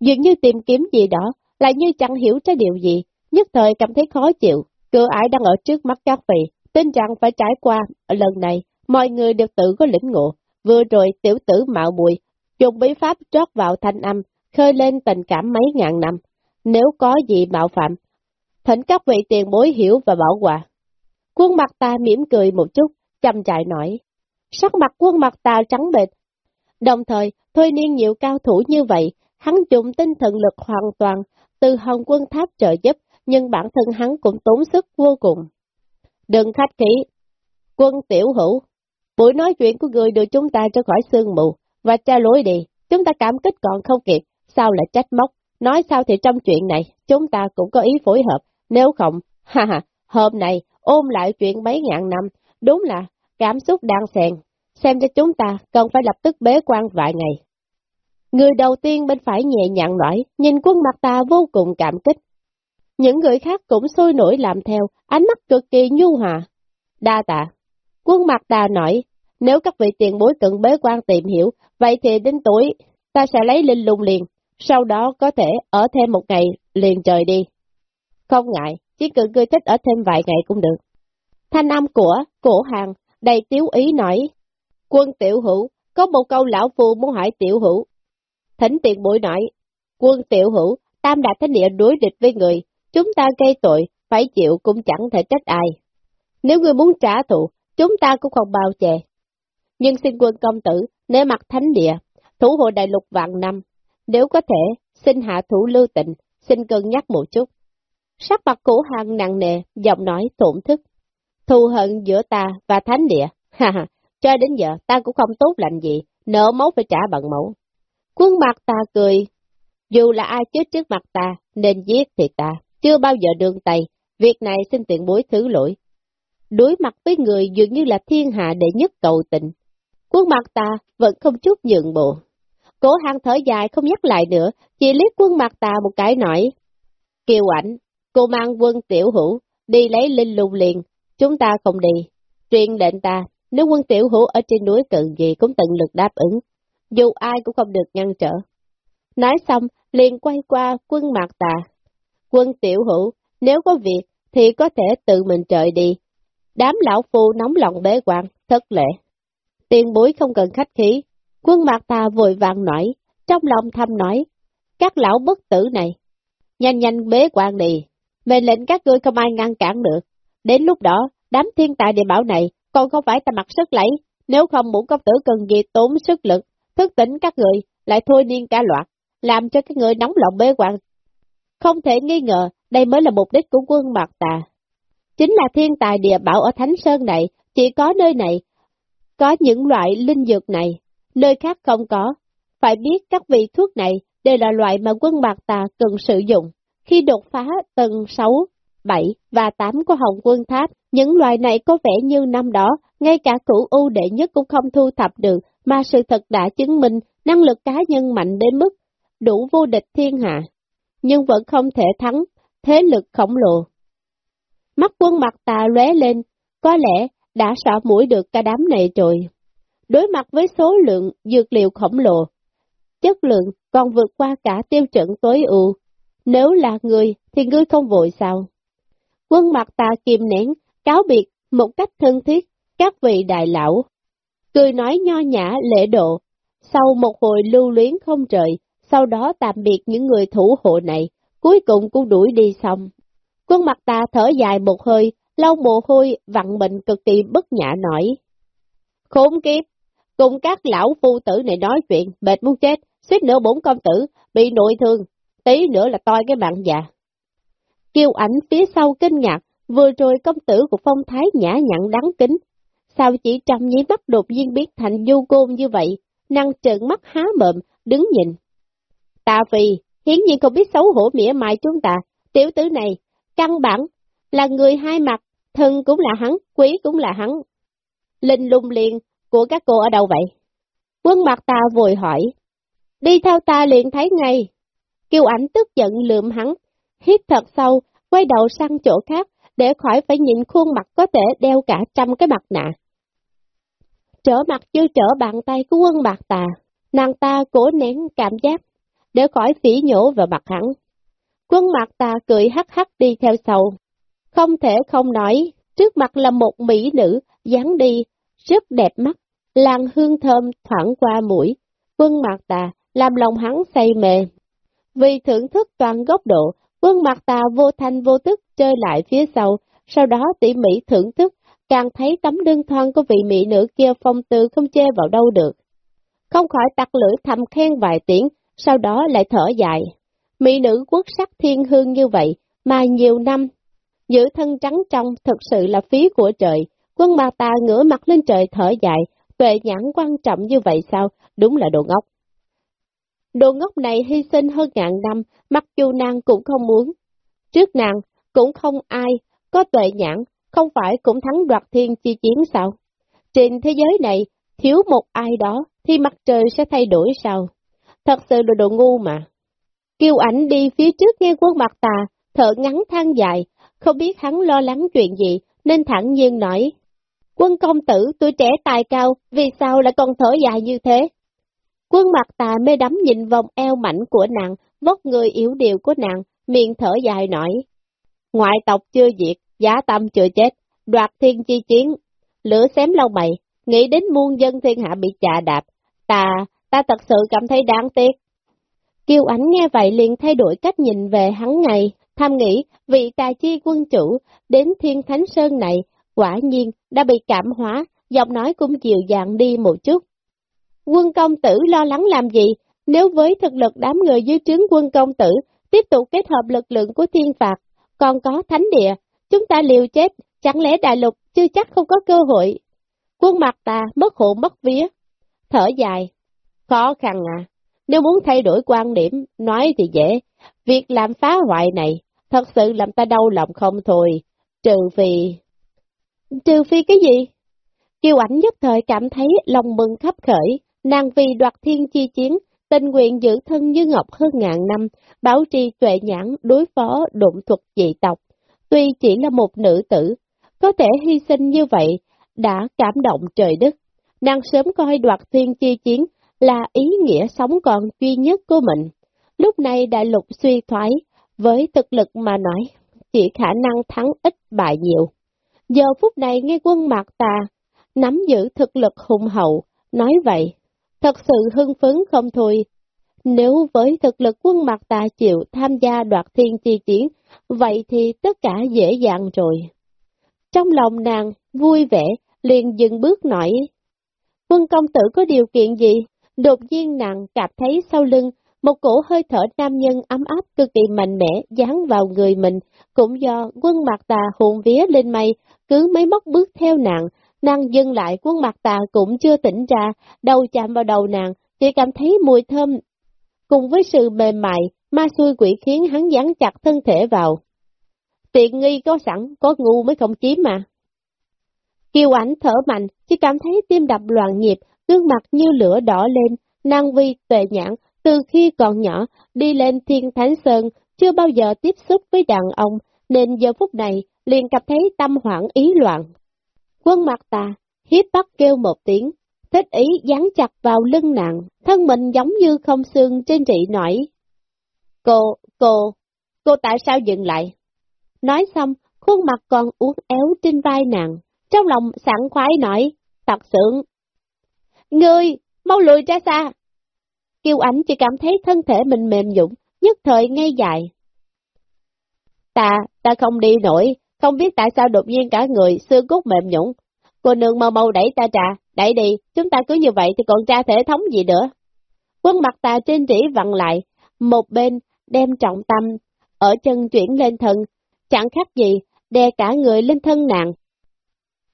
Dường như tìm kiếm gì đó, lại như chẳng hiểu ra điều gì, nhất thời cảm thấy khó chịu. Cửa ải đang ở trước mắt các vị, tin rằng phải trải qua, lần này, mọi người đều tự có lĩnh ngộ. Vừa rồi tiểu tử mạo bụi, dùng bí pháp trót vào thanh âm, khơi lên tình cảm mấy ngàn năm. Nếu có gì mạo phạm, thỉnh các vị tiền bối hiểu và bảo quả. Quân mặt ta mỉm cười một chút, chăm chạy nói. Sắc mặt quân mặt ta trắng bệch. Đồng thời, thôi niên nhiều cao thủ như vậy, hắn dùng tinh thần lực hoàn toàn, từ hồng quân tháp trợ giúp, nhưng bản thân hắn cũng tốn sức vô cùng. Đừng khách khí. Quân tiểu hữu, buổi nói chuyện của người đưa chúng ta cho khỏi sương mù, và tra lối đi, chúng ta cảm kích còn không kịp, sao lại trách móc, nói sao thì trong chuyện này, chúng ta cũng có ý phối hợp, nếu không, ha ha, hôm nay, ôm lại chuyện mấy ngàn năm, đúng là cảm xúc đang sèn, xem cho chúng ta cần phải lập tức bế quan vài ngày. Người đầu tiên bên phải nhẹ nhàng nói, nhìn quân mặt ta vô cùng cảm kích. Những người khác cũng sôi nổi làm theo, ánh mắt cực kỳ nhu hòa. Đa tạ. Quân mặt ta nói, nếu các vị tiền bối cần bế quan tìm hiểu, vậy thì đến tuổi, ta sẽ lấy linh lung liền, sau đó có thể ở thêm một ngày liền trời đi. Không ngại, chỉ cần ngươi thích ở thêm vài ngày cũng được. Thanh âm của cổ hàng đầy tiếu ý nói, quân tiểu hữu, có một câu lão phu muốn hỏi tiểu hữu. Thỉnh tiền bụi nói, quân tiểu hữu, tam đại thánh địa đối địch với người, chúng ta gây tội, phải chịu cũng chẳng thể trách ai. Nếu ngươi muốn trả thù, chúng ta cũng không bao che. Nhưng xin quân công tử, nếu mặt thánh địa, thủ hộ đại lục vạn năm, nếu có thể, xin hạ thủ lưu tịnh, xin cân nhắc một chút. Sắc mặt cổ hàng nặng nề, giọng nói tổn thức. Thù hận giữa ta và thánh địa, ha ha, cho đến giờ ta cũng không tốt lành gì, nợ máu phải trả bằng mẫu. Quân mặt ta cười, dù là ai chết trước mặt ta, nên giết thì ta, chưa bao giờ đương tay, việc này xin tiện bối thứ lỗi. Đối mặt với người dường như là thiên hạ đệ nhất cầu tình. Quân mặt ta vẫn không chút nhượng bộ. Cổ hàng thở dài không nhắc lại nữa, chỉ liếc quân mặt tà một cái nói. Kiều ảnh, cô mang quân tiểu hữu, đi lấy linh lùng liền, chúng ta không đi. Truyền lệnh ta, nếu quân tiểu hữu ở trên núi cần gì cũng tận lực đáp ứng, dù ai cũng không được ngăn trở. Nói xong, liền quay qua quân mặt tà. Quân tiểu hữu, nếu có việc, thì có thể tự mình trời đi. Đám lão phu nóng lòng bế quan, thất lệ. Tiền bối không cần khách khí. Quân mặt Ta vội vàng nói, trong lòng thầm nói, các lão bất tử này, nhanh nhanh bế quan đi, mệnh lệnh các ngươi không ai ngăn cản được. Đến lúc đó, đám thiên tài địa bảo này còn không phải ta mặc sức lấy, nếu không muốn công tử cần gì tốn sức lực, thức tỉnh các người, lại thôi niên cả loạt, làm cho các người nóng lòng bế quan. Không thể nghi ngờ, đây mới là mục đích của quân mặt Tà. Chính là thiên tài địa bảo ở Thánh Sơn này, chỉ có nơi này, có những loại linh dược này, nơi khác không có. Phải biết các vị thuốc này đều là loại mà quân Mạc Tà cần sử dụng. Khi đột phá tầng 6, 7 và 8 của Hồng Quân Tháp, những loại này có vẻ như năm đó, ngay cả cửu u đệ nhất cũng không thu thập được, mà sự thật đã chứng minh năng lực cá nhân mạnh đến mức đủ vô địch thiên hạ, nhưng vẫn không thể thắng thế lực khổng lồ. Mắt quân mặt tà lóe lên, có lẽ đã sợ mũi được cả đám này rồi. Đối mặt với số lượng dược liệu khổng lồ, chất lượng còn vượt qua cả tiêu chuẩn tối ưu. Nếu là người thì ngươi không vội sao? Quân mặt ta kìm nén, cáo biệt một cách thân thiết các vị đại lão. Cười nói nho nhã lễ độ, sau một hồi lưu luyến không trời, sau đó tạm biệt những người thủ hộ này, cuối cùng cũng đuổi đi xong. Quân mặt ta thở dài một hơi, lau mồ hôi, vặn bệnh cực kỳ bất nhã nổi. Khốn kiếp, cùng các lão phu tử này nói chuyện, mệt muốn chết, suýt nữa bốn công tử, bị nội thương, tí nữa là toi cái mạng già. Kiều ảnh phía sau kinh ngạc, vừa rồi công tử của phong thái nhã nhặn đáng kính. Sao chỉ trong nháy mắt đột nhiên biết thành du côn như vậy, năng trợn mắt há mộm, đứng nhìn. Tạ vì hiển nhiên không biết xấu hổ mỉa mai chúng ta, tiểu tử này, căn bản, là người hai mặt, thân cũng là hắn, quý cũng là hắn. Linh lung liền của các cô ở đâu vậy? Quân mặt ta vội hỏi. Đi theo ta liền thấy ngay. Kiều ảnh tức giận lượm hắn, hít thật sâu, quay đầu sang chỗ khác, để khỏi phải nhìn khuôn mặt có thể đeo cả trăm cái mặt nạ. Trở mặt chưa trở bàn tay của quân bạc tà, nàng ta cố nén cảm giác, để khỏi phỉ nhổ vào mặt hắn. Quân mặt tà cười hắc hắc đi theo sau, không thể không nói, trước mặt là một mỹ nữ, dáng đi, rất đẹp mắt, làn hương thơm thoảng qua mũi. Quân mặt tà làm lòng hắn say mê. Vì thưởng thức toàn góc độ, quân mặt tà vô thanh vô tức chơi lại phía sau, sau đó tỉ mỉ thưởng thức, càng thấy tấm đơn thon của vị mỹ nữ kia phong tư không chê vào đâu được. Không khỏi tặc lưỡi thầm khen vài tiếng, sau đó lại thở dài. Mỹ nữ quốc sắc thiên hương như vậy, mà nhiều năm, giữ thân trắng trong thực sự là phí của trời. Quân ma ta ngửa mặt lên trời thở dài, tuệ nhãn quan trọng như vậy sao, đúng là đồ ngốc. Đồ ngốc này hy sinh hơn ngàn năm, mặc dù nàng cũng không muốn. Trước nàng, cũng không ai có tuệ nhãn, không phải cũng thắng đoạt thiên chi chiến sao? Trên thế giới này, thiếu một ai đó, thì mặt trời sẽ thay đổi sao? Thật sự là đồ ngu mà. Kiều ảnh đi phía trước nghe quân mặt tà, thở ngắn than dài, không biết hắn lo lắng chuyện gì, nên thẳng nhiên nói. Quân công tử, tuổi trẻ tài cao, vì sao lại còn thở dài như thế? Quân mặt tà mê đắm nhìn vòng eo mảnh của nàng, vóc người yếu điều của nàng, miệng thở dài nổi. Ngoại tộc chưa diệt, giá tâm chưa chết, đoạt thiên chi chiến, lửa xém lâu mày, nghĩ đến muôn dân thiên hạ bị chà đạp, ta, ta thật sự cảm thấy đáng tiếc. Kiều ảnh nghe vậy liền thay đổi cách nhìn về hắn ngày, tham nghĩ vị tài chi quân chủ đến thiên thánh sơn này, quả nhiên đã bị cảm hóa, giọng nói cũng dịu dàng đi một chút. Quân công tử lo lắng làm gì, nếu với thực lực đám người dưới trướng quân công tử, tiếp tục kết hợp lực lượng của thiên phạt, còn có thánh địa, chúng ta liều chết, chẳng lẽ đại lục chưa chắc không có cơ hội. Quân mặt ta mất hộ mất vía, thở dài, khó khăn à, nếu muốn thay đổi quan điểm, nói thì dễ, việc làm phá hoại này, thật sự làm ta đau lòng không thôi, trừ vì. Trừ phi cái gì? Kiều ảnh nhất thời cảm thấy lòng mừng khắp khởi, nàng vì đoạt thiên chi chiến, tình nguyện giữ thân như ngọc hơn ngàn năm, bảo trì tuệ nhãn đối phó đụng thuật dị tộc. Tuy chỉ là một nữ tử, có thể hy sinh như vậy, đã cảm động trời đất. Nàng sớm coi đoạt thiên chi chiến là ý nghĩa sống còn duy nhất của mình. Lúc này đại lục suy thoái, với thực lực mà nói, chỉ khả năng thắng ít bại nhiều. Giờ phút này nghe quân mạc tà, nắm giữ thực lực hùng hậu, nói vậy, thật sự hưng phấn không thôi. Nếu với thực lực quân mạc tà chịu tham gia đoạt thiên chi chiến, vậy thì tất cả dễ dàng rồi. Trong lòng nàng vui vẻ, liền dừng bước nói. Quân công tử có điều kiện gì? Đột nhiên nàng cảm thấy sau lưng, một cổ hơi thở nam nhân ấm áp cực kỳ mạnh mẽ dán vào người mình, cũng do quân mặt tà hồn vía lên mây, cứ mấy móc bước theo nàng, nàng dừng lại quân mặt tà cũng chưa tỉnh ra, đầu chạm vào đầu nàng, chỉ cảm thấy mùi thơm. Cùng với sự mềm mại, ma xui quỷ khiến hắn dán chặt thân thể vào. Tiện nghi có sẵn, có ngu mới không chiếm mà. Kiều ảnh thở mạnh, chỉ cảm thấy tim đập loạn nhịp, gương mặt như lửa đỏ lên, năng vi tuệ nhãn, từ khi còn nhỏ, đi lên thiên thánh sơn, chưa bao giờ tiếp xúc với đàn ông, nên giờ phút này liền cảm thấy tâm hoảng ý loạn. Quân mặt ta, hiếp bắt kêu một tiếng, thích ý dán chặt vào lưng nàng, thân mình giống như không xương trên trị nổi. Cô, cô, cô tại sao dừng lại? Nói xong, khuôn mặt còn uốn éo trên vai nàng, trong lòng sẵn khoái nói, thật sượng Ngươi, mau lùi ra xa. Kiều ảnh chỉ cảm thấy thân thể mình mềm nhũng, nhất thời ngay dài. Ta, ta không đi nổi, không biết tại sao đột nhiên cả người xương cốt mềm nhũng. Cô nương mau mau đẩy ta trà, đẩy đi, chúng ta cứ như vậy thì còn tra thể thống gì nữa. Quân mặt ta trên rỉ vặn lại, một bên đem trọng tâm, ở chân chuyển lên thân, chẳng khác gì, đè cả người lên thân nàng.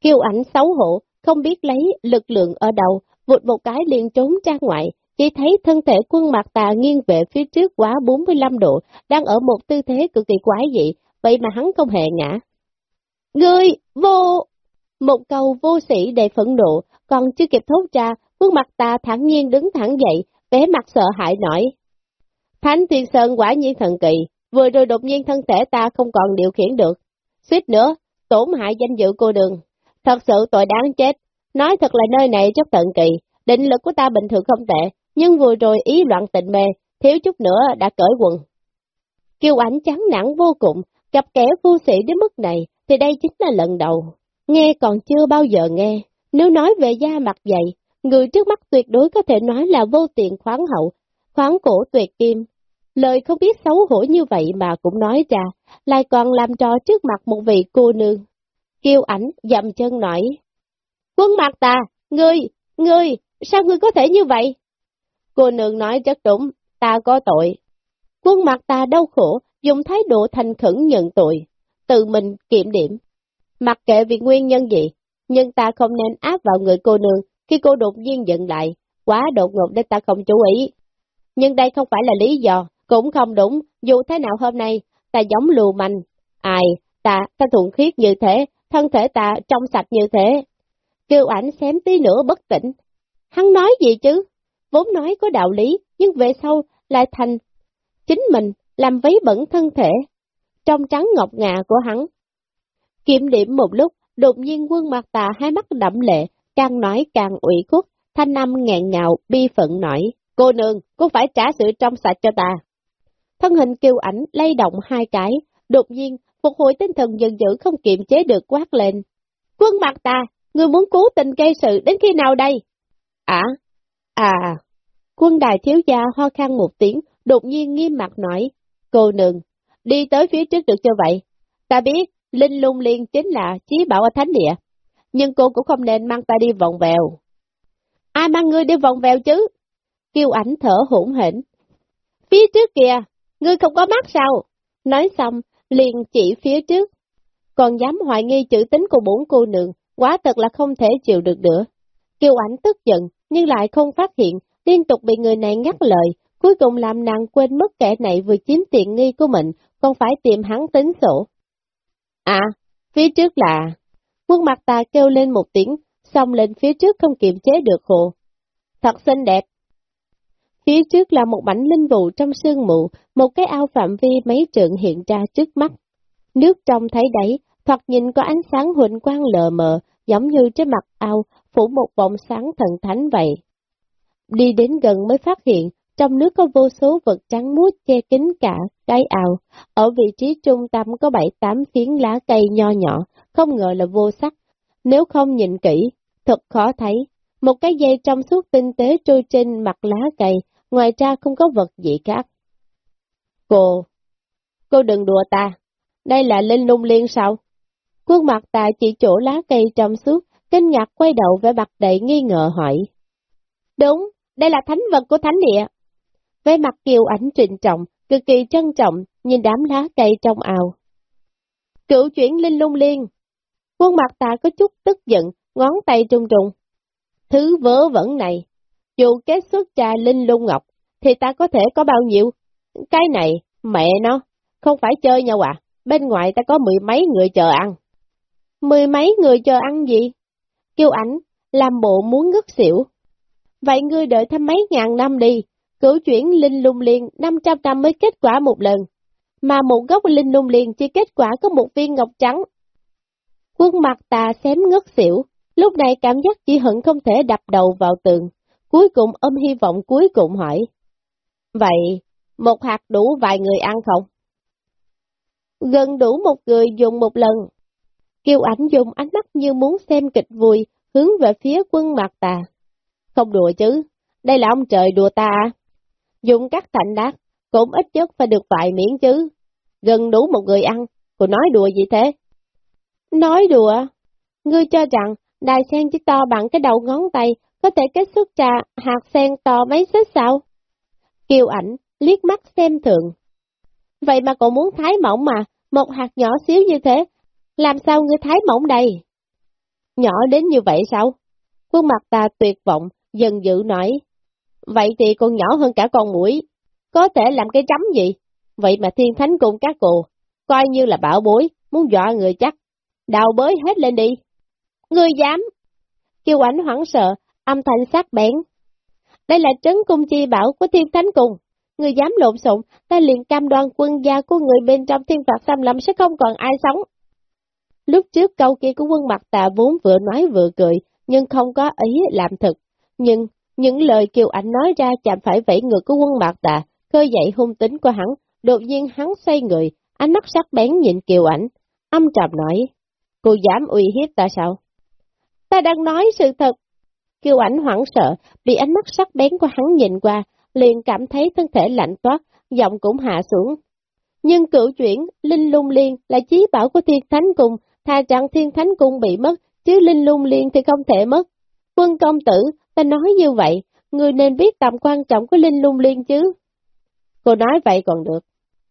Kiều ảnh xấu hổ, không biết lấy lực lượng ở đầu, vụt một cái liền trốn ra ngoài, chỉ thấy thân thể quân mặt tà nghiêng về phía trước quá 45 độ, đang ở một tư thế cực kỳ quái dị, vậy mà hắn không hề ngã. Ngươi, vô! Một câu vô sĩ đầy phẫn nộ, còn chưa kịp thốt ra, quân mặt tà thẳng nhiên đứng thẳng dậy, vẻ mặt sợ hãi nổi. Thánh Thiên Sơn quả nhiên thần kỳ, vừa rồi đột nhiên thân thể ta không còn điều khiển được. Suýt nữa, tổn hại danh dự cô đường. Thật sự tội đáng chết. Nói thật là nơi này rất tận kỳ, định lực của ta bình thường không tệ, nhưng vừa rồi ý loạn tình mê, thiếu chút nữa đã cởi quần. Kiều ảnh chán nản vô cùng, gặp kẻ vô sĩ đến mức này, thì đây chính là lần đầu. Nghe còn chưa bao giờ nghe, nếu nói về da mặt dày, người trước mắt tuyệt đối có thể nói là vô tiền khoáng hậu, khoáng cổ tuyệt kim. Lời không biết xấu hổ như vậy mà cũng nói ra, lại còn làm trò trước mặt một vị cô nương. Kiều ảnh dầm chân nói, Quân mặt ta, ngươi, ngươi, sao ngươi có thể như vậy? Cô nương nói rất đúng, ta có tội. Quân mặt ta đau khổ, dùng thái độ thành khẩn nhận tội, tự mình kiểm điểm. Mặc kệ vì nguyên nhân gì, nhưng ta không nên áp vào người cô nương khi cô đột nhiên giận lại, quá đột ngột để ta không chú ý. Nhưng đây không phải là lý do, cũng không đúng, dù thế nào hôm nay, ta giống lù manh. Ai, ta, ta thuận khiết như thế, thân thể ta trong sạch như thế. Kêu ảnh xém tí nữa bất tỉnh. Hắn nói gì chứ? Vốn nói có đạo lý, nhưng về sau lại thành chính mình làm vấy bẩn thân thể. Trong trắng ngọc ngà của hắn. Kiểm điểm một lúc, đột nhiên quân mặt tà hai mắt đậm lệ, càng nói càng ủy khuất, thanh âm ngẹn ngào, bi phận nổi. Cô nương, cô phải trả sự trong sạch cho ta. Thân hình kêu ảnh lay động hai cái, đột nhiên, phục hồi tinh thần dần dữ không kiềm chế được quát lên. Quân mặt tà người muốn cố tình gây sự đến khi nào đây? À, à, quân đài thiếu gia ho khăn một tiếng, đột nhiên nghiêm mặt nói, cô nương, đi tới phía trước được cho vậy. Ta biết, Linh lung liên chính là chí bảo ở thánh địa, nhưng cô cũng không nên mang ta đi vòng vèo. Ai mang ngươi đi vòng vèo chứ? Kiều ảnh thở hỗn hển. Phía trước kìa, ngươi không có mắt sao? Nói xong, liền chỉ phía trước. Còn dám hoài nghi chữ tính của bốn cô nương, quá thật là không thể chịu được nữa. Kiều ảnh tức giận, nhưng lại không phát hiện, liên tục bị người này ngắt lời, cuối cùng làm nàng quên mất kẻ này vừa chiếm tiện nghi của mình, còn phải tìm hắn tính sổ. À, phía trước là... Quân mặt ta kêu lên một tiếng, xong lên phía trước không kiềm chế được hồ. Thật xinh đẹp. Phía trước là một mảnh linh vụ trong sương mù, một cái ao phạm vi mấy trượng hiện ra trước mắt. Nước trong thấy đáy, thoạt nhìn có ánh sáng huỳnh quang lờ mờ, giống như trên mặt ao, phủ một vòng sáng thần thánh vậy. Đi đến gần mới phát hiện, trong nước có vô số vật trắng muốt che kín cả cái ao. Ở vị trí trung tâm có bảy tám phiến lá cây nho nhỏ, không ngờ là vô sắc. Nếu không nhìn kỹ, thật khó thấy. Một cái dây trong suốt tinh tế trôi trên mặt lá cây, ngoài ra không có vật gì khác. Cô, cô đừng đùa ta, đây là linh lung liên sao? Quân mặt ta chỉ chỗ lá cây trong suốt, kinh ngạc quay đầu với mặt đầy nghi ngờ hỏi. Đúng, đây là thánh vật của thánh địa. Với mặt kiều ảnh trịnh trọng, cực kỳ trân trọng, nhìn đám lá cây trong ao. Cựu chuyển linh lung liên. Quân mặt ta có chút tức giận, ngón tay trung trùng. Thứ vớ vẩn này, dù kết xuất trà linh lung ngọc, thì ta có thể có bao nhiêu? Cái này, mẹ nó, không phải chơi nhau à, bên ngoài ta có mười mấy người chờ ăn. Mười mấy người chờ ăn gì? Kêu ảnh, làm bộ muốn ngất xỉu. Vậy ngươi đợi thêm mấy ngàn năm đi, cửu chuyển linh lung liền 500 năm mới kết quả một lần, mà một gốc linh lung liền chỉ kết quả có một viên ngọc trắng. Quân mặt tà xém ngất xỉu, lúc này cảm giác chỉ hận không thể đập đầu vào tường, cuối cùng ôm hy vọng cuối cùng hỏi. Vậy, một hạt đủ vài người ăn không? Gần đủ một người dùng một lần. Kiều ảnh dùng ánh mắt như muốn xem kịch vui, hướng về phía quân mặt tà. Không đùa chứ, đây là ông trời đùa ta à? Dùng các thành đát, cũng ít nhất phải được vài miếng chứ. Gần đủ một người ăn, cô nói đùa gì thế? Nói đùa? Ngươi cho rằng đài sen chỉ to bằng cái đầu ngón tay, có thể kết xuất trà hạt sen to mấy xích sao? Kiều ảnh, liếc mắt xem thường. Vậy mà cậu muốn thái mỏng mà, một hạt nhỏ xíu như thế, làm sao ngươi thái mỏng đây? Nhỏ đến như vậy sao? Khuôn mặt ta tuyệt vọng, dần dự nói. Vậy thì còn nhỏ hơn cả con mũi, có thể làm cái chấm gì? Vậy mà thiên thánh cùng các cô, coi như là bảo bối, muốn dọa người chắc. Đào bới hết lên đi. Ngươi dám. Kiều ảnh hoảng sợ, âm thanh sắc bén. Đây là trấn cung chi bảo của thiên thánh cùng, người dám lộn xộn, ta liền cam đoan quân gia của người bên trong thiên phạt xâm lâm sẽ không còn ai sống. Lúc trước câu kia của quân mặt tà vốn vừa nói vừa cười, nhưng không có ý làm thực. Nhưng, những lời Kiều Ảnh nói ra chạm phải vẫy ngược của quân mặt tà, khơi dậy hung tính của hắn, đột nhiên hắn xoay người, ánh mắt sắc bén nhìn Kiều Ảnh, âm trầm nói, cô dám uy hiếp ta sao? Ta đang nói sự thật. Kiều Ảnh hoảng sợ, bị ánh mắt sắc bén của hắn nhìn qua, liền cảm thấy thân thể lạnh toát, giọng cũng hạ xuống. Nhưng cựu chuyển, Linh Lung Liên là chí bảo của Thiên Thánh Cung, thà rằng Thiên Thánh Cung bị mất, chứ Linh Lung Liên thì không thể mất. Quân công tử, ta nói như vậy, người nên biết tầm quan trọng của Linh Lung Liên chứ. Cô nói vậy còn được,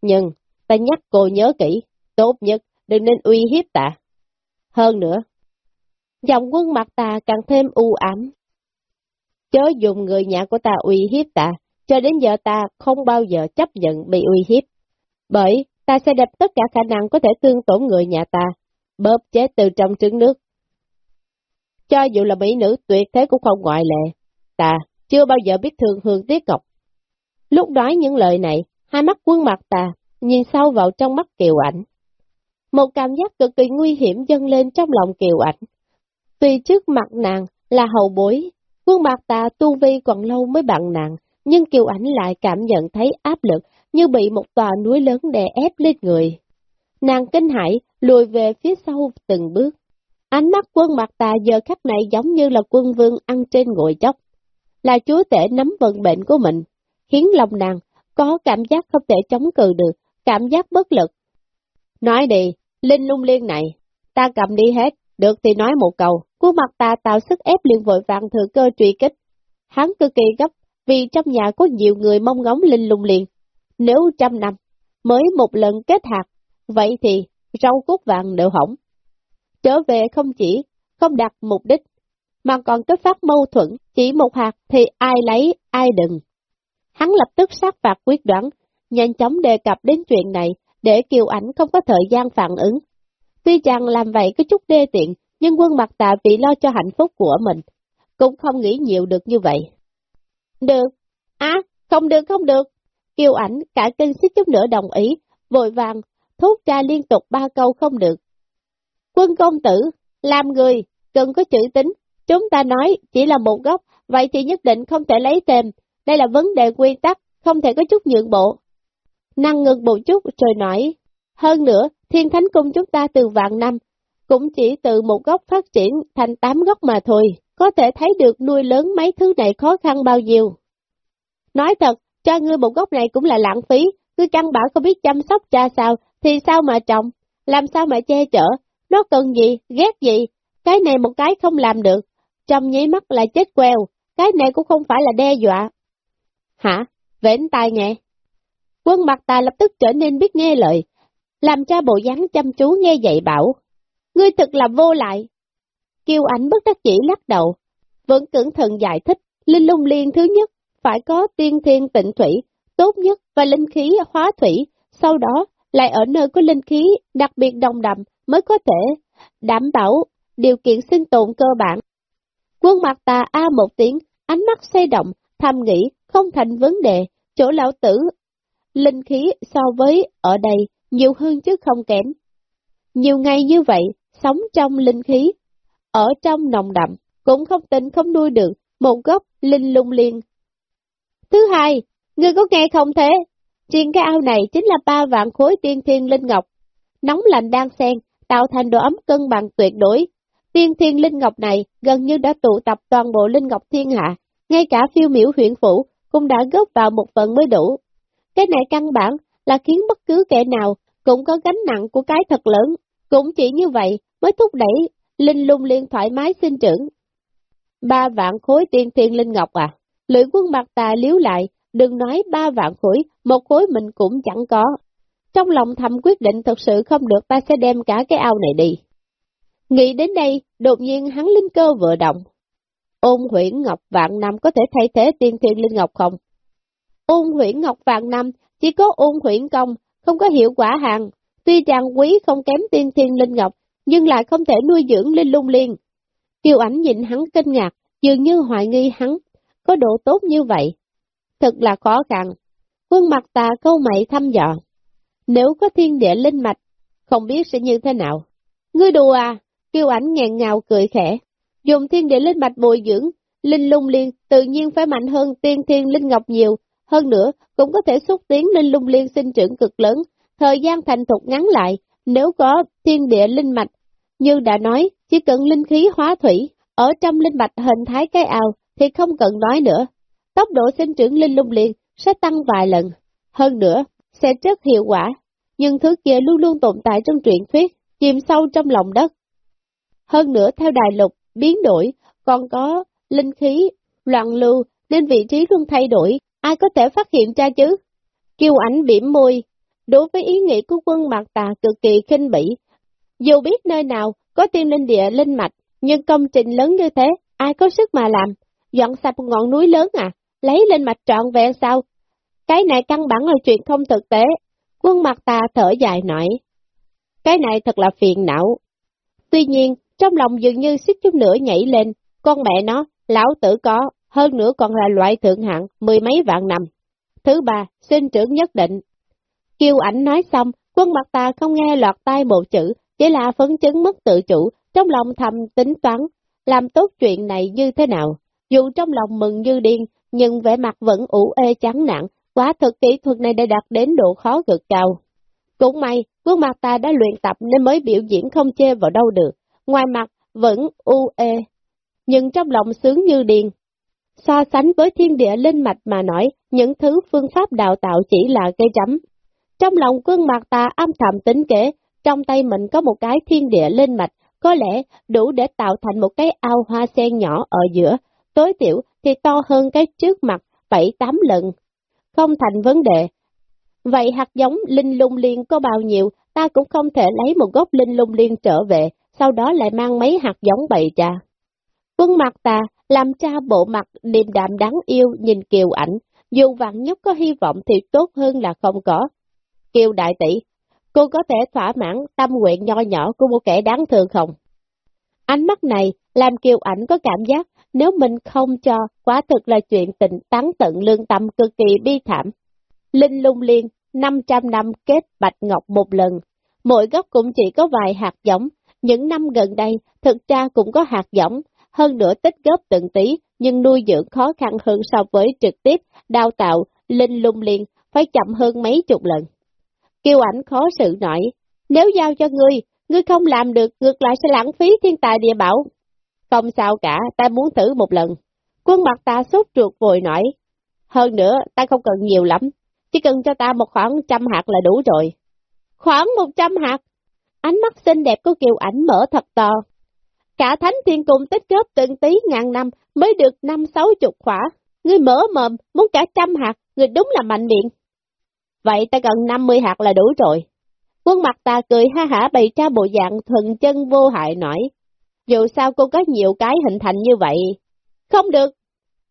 nhưng ta nhắc cô nhớ kỹ, tốt nhất đừng nên uy hiếp ta. Hơn nữa, dòng quân mặt ta càng thêm u ám. Chớ dùng người nhà của ta uy hiếp ta, cho đến giờ ta không bao giờ chấp nhận bị uy hiếp. Bởi ta sẽ đẹp tất cả khả năng có thể thương tổn người nhà ta, bóp chết từ trong trứng nước. Cho dù là mỹ nữ tuyệt thế cũng không ngoại lệ, ta chưa bao giờ biết thương hương tiếc ngọc. Lúc nói những lời này, hai mắt quân mặt ta nhìn sâu vào trong mắt kiều ảnh. Một cảm giác cực kỳ nguy hiểm dâng lên trong lòng kiều ảnh. Vì trước mặt nàng là hậu bối, quân mặt ta tu vi còn lâu mới bằng nàng, nhưng kiều ảnh lại cảm nhận thấy áp lực như bị một tòa núi lớn đè ép lên người. Nàng kinh hãi lùi về phía sau từng bước. Ánh mắt quân mặt tà giờ khắc này giống như là quân vương ăn trên ngồi chóc. Là chúa tể nắm vận bệnh của mình, khiến lòng nàng có cảm giác không thể chống cự được, cảm giác bất lực. Nói đi, Linh lung liên này, ta cầm đi hết, được thì nói một câu, khuôn mặt ta tạo sức ép liền vội vàng thừa cơ truy kích. Hắn cực kỳ gấp, vì trong nhà có nhiều người mong ngóng Linh lung liên. Nếu trăm năm, mới một lần kết hạt, vậy thì rau cốt vàng đều hỏng. Trở về không chỉ, không đặt mục đích, mà còn kết phát mâu thuẫn, chỉ một hạt thì ai lấy, ai đừng. Hắn lập tức sát phạt quyết đoán, nhanh chóng đề cập đến chuyện này, để Kiều Ảnh không có thời gian phản ứng. Tuy rằng làm vậy có chút đê tiện, nhưng quân mặt tạ vì lo cho hạnh phúc của mình, cũng không nghĩ nhiều được như vậy. Được, á, à, không được không được. Kiều Ảnh cả kinh xích chút nữa đồng ý, vội vàng, thốt ra liên tục ba câu không được. Quân công tử, làm người, cần có chữ tính, chúng ta nói chỉ là một góc, vậy thì nhất định không thể lấy thêm, đây là vấn đề quy tắc, không thể có chút nhượng bộ. Năng ngực một chút rồi nói, hơn nữa, thiên thánh cung chúng ta từ vạn năm, cũng chỉ từ một góc phát triển thành tám góc mà thôi, có thể thấy được nuôi lớn mấy thứ này khó khăn bao nhiêu. Nói thật, cho ngươi một góc này cũng là lãng phí, ngươi căn bản không biết chăm sóc cha sao, thì sao mà trồng, làm sao mà che chở, nó cần gì, ghét gì, cái này một cái không làm được, trong nháy mắt là chết queo, cái này cũng không phải là đe dọa. Hả? Vễn tai nghe. Quân mặt ta lập tức trở nên biết nghe lời, làm cha bộ dáng chăm chú nghe dạy bảo. Ngươi thật là vô lại. Kiều ảnh bất đắc chỉ lắc đầu, vẫn cẩn thận giải thích, linh lung liên thứ nhất, phải có tiên thiên tịnh thủy, tốt nhất và linh khí hóa thủy, sau đó lại ở nơi có linh khí đặc biệt đồng đậm mới có thể đảm bảo điều kiện sinh tồn cơ bản. Quân mặt tà A một tiếng, ánh mắt xoay động, thầm nghĩ không thành vấn đề, chỗ lão tử, linh khí so với ở đây nhiều hơn chứ không kém. Nhiều ngày như vậy, sống trong linh khí, ở trong nồng đậm, cũng không tin không nuôi được một gốc linh lung liên. Thứ hai, ngươi có nghe không thế? trên cái ao này chính là ba vạn khối tiên thiên linh ngọc, nóng lạnh đang xen, tạo thành độ ấm cân bằng tuyệt đối. Tiên thiên linh ngọc này gần như đã tụ tập toàn bộ linh ngọc thiên hạ, ngay cả phiêu miểu huyện phủ cũng đã góp vào một phần mới đủ. Cái này căn bản là khiến bất cứ kẻ nào cũng có gánh nặng của cái thật lớn, cũng chỉ như vậy mới thúc đẩy linh lung liên thoải mái sinh trưởng. Ba vạn khối tiên thiên linh ngọc à, lưỡi quân mặt tà liếu lại, đừng nói ba vạn khối, một khối mình cũng chẳng có. Trong lòng thầm quyết định thật sự không được ta sẽ đem cả cái ao này đi. Nghĩ đến đây, đột nhiên hắn linh cơ vừa động. Ôn huyển ngọc vạn năm có thể thay thế tiên thiên linh ngọc không? Ôn huyển ngọc vạn năm chỉ có ôn huyển công, không có hiệu quả hàng. Tuy rằng quý không kém tiên thiên linh ngọc, nhưng lại không thể nuôi dưỡng linh lung liên. Kiều ảnh nhìn hắn kinh ngạc, dường như hoài nghi hắn, có độ tốt như vậy. Thật là khó khăn. Quân mặt ta câu mày thăm dò. Nếu có thiên địa linh mạch, không biết sẽ như thế nào. Ngươi đùa à, kêu ảnh ngàn ngào cười khẽ. Dùng thiên địa linh mạch bồi dưỡng, linh lung liên tự nhiên phải mạnh hơn tiên thiên linh ngọc nhiều, hơn nữa cũng có thể xúc tiến linh lung liên sinh trưởng cực lớn, thời gian thành thục ngắn lại, nếu có thiên địa linh mạch. Như đã nói, chỉ cần linh khí hóa thủy, ở trong linh mạch hình thái cái ao thì không cần nói nữa. Tốc độ sinh trưởng linh lung liền sẽ tăng vài lần, hơn nữa sẽ rất hiệu quả, nhưng thứ kia luôn luôn tồn tại trong truyện thuyết, chìm sâu trong lòng đất. Hơn nữa theo đài lục, biến đổi, còn có linh khí, loạn lưu, nên vị trí luôn thay đổi, ai có thể phát hiện ra chứ? Kiều ảnh bỉm môi, đối với ý nghĩ của quân mặt tà cực kỳ khinh bỉ. Dù biết nơi nào có tiên linh địa linh mạch, nhưng công trình lớn như thế, ai có sức mà làm? Dọn sạch một ngọn núi lớn à? Lấy lên mạch trọn vẹn sao? Cái này căn bản là chuyện không thực tế. Quân mặt ta thở dài nói. Cái này thật là phiền não. Tuy nhiên, trong lòng dường như xích chút nữa nhảy lên, con mẹ nó, lão tử có, hơn nữa còn là loại thượng hạng, mười mấy vạn năm. Thứ ba, sinh trưởng nhất định. Kiều ảnh nói xong, quân mặt ta không nghe lọt tai một chữ, chỉ là phấn chứng mất tự chủ, trong lòng thầm tính toán, làm tốt chuyện này như thế nào. Dù trong lòng mừng như điên, nhưng vẻ mặt vẫn ủ ê chán nặng, quá thực kỹ thuật này đã đạt đến độ khó cực cao. Cũng may, khuôn mặt ta đã luyện tập nên mới biểu diễn không chê vào đâu được, ngoài mặt vẫn u ê, nhưng trong lòng sướng như điên. So sánh với thiên địa linh mạch mà nói, những thứ phương pháp đào tạo chỉ là cây chấm. Trong lòng quân mặt ta âm thầm tính kế, trong tay mình có một cái thiên địa linh mạch, có lẽ đủ để tạo thành một cái ao hoa sen nhỏ ở giữa, tối tiểu thì to hơn cái trước mặt 7-8 lần. Không thành vấn đề. Vậy hạt giống linh lung liên có bao nhiêu, ta cũng không thể lấy một gốc linh lung liên trở về, sau đó lại mang mấy hạt giống bày ra. Quân mặt ta, làm cha bộ mặt điềm đạm đáng yêu nhìn kiều ảnh, dù vạn nhất có hy vọng thì tốt hơn là không có. Kiều đại tỷ, cô có thể thỏa mãn tâm nguyện nho nhỏ của một kẻ đáng thương không? Ánh mắt này làm Kiều ảnh có cảm giác nếu mình không cho, quá thực là chuyện tình tán tận lương tâm cực kỳ bi thảm. Linh lung liên, 500 năm kết bạch ngọc một lần, mỗi gốc cũng chỉ có vài hạt giống, những năm gần đây thực ra cũng có hạt giống, hơn nữa tích góp từng tí, nhưng nuôi dưỡng khó khăn hơn so với trực tiếp đào tạo linh lung liên, phải chậm hơn mấy chục lần. Kiều ảnh khó sự nổi, nếu giao cho ngươi, ngươi không làm được, ngược lại sẽ lãng phí thiên tài địa bảo. Không sao cả, ta muốn thử một lần. Quân mặt ta sốt ruột vội nổi. Hơn nữa, ta không cần nhiều lắm, chỉ cần cho ta một khoảng trăm hạt là đủ rồi. Khoảng một trăm hạt? Ánh mắt xinh đẹp của Kiều ảnh mở thật to. Cả thánh thiên cung tích góp từng tí ngàn năm mới được năm sáu chục khỏa. Ngươi mở mồm, muốn cả trăm hạt, ngươi đúng là mạnh miệng. Vậy ta cần 50 hạt là đủ rồi. Quân mặt ta cười ha hả bày ra bộ dạng thuần chân vô hại nói. Dù sao cô có nhiều cái hình thành như vậy. Không được.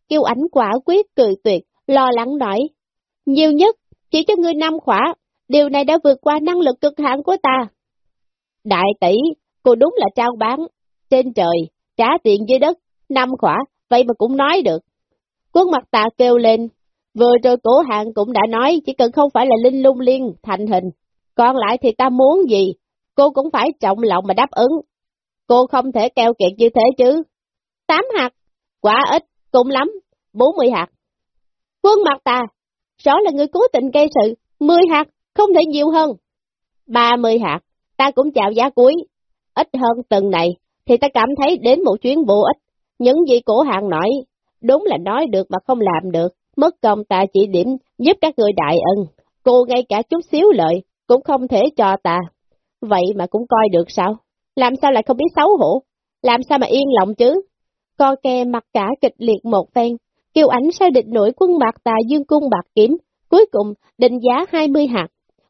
Kiều ảnh quả quyết cười tuyệt, lo lắng nói. Nhiều nhất, chỉ cho ngươi năm khỏa, điều này đã vượt qua năng lực cực hạn của ta. Đại tỷ, cô đúng là trao bán, trên trời, trả tiền dưới đất, năm khỏa, vậy mà cũng nói được. Quân mặt ta kêu lên, vừa rồi cổ hạng cũng đã nói, chỉ cần không phải là linh lung liên thành hình, còn lại thì ta muốn gì, cô cũng phải trọng lòng mà đáp ứng, Cô không thể keo kiệt như thế chứ. Tám hạt, quả ít, cũng lắm, bốn mươi hạt. Quân mặt ta, rõ là người cố tình gây sự, mười hạt, không thể nhiều hơn. Ba mươi hạt, ta cũng chào giá cuối, ít hơn từng này, thì ta cảm thấy đến một chuyến vô ích. Những gì cổ hạng nói, đúng là nói được mà không làm được, mất công ta chỉ điểm giúp các người đại ân, cô ngay cả chút xíu lợi, cũng không thể cho ta. Vậy mà cũng coi được sao? Làm sao lại không biết xấu hổ, làm sao mà yên lòng chứ. Co kè mặt cả kịch liệt một phen, kêu ảnh sai định nổi quân bạc tà dương cung bạc kiếm, cuối cùng định giá 20 hạt.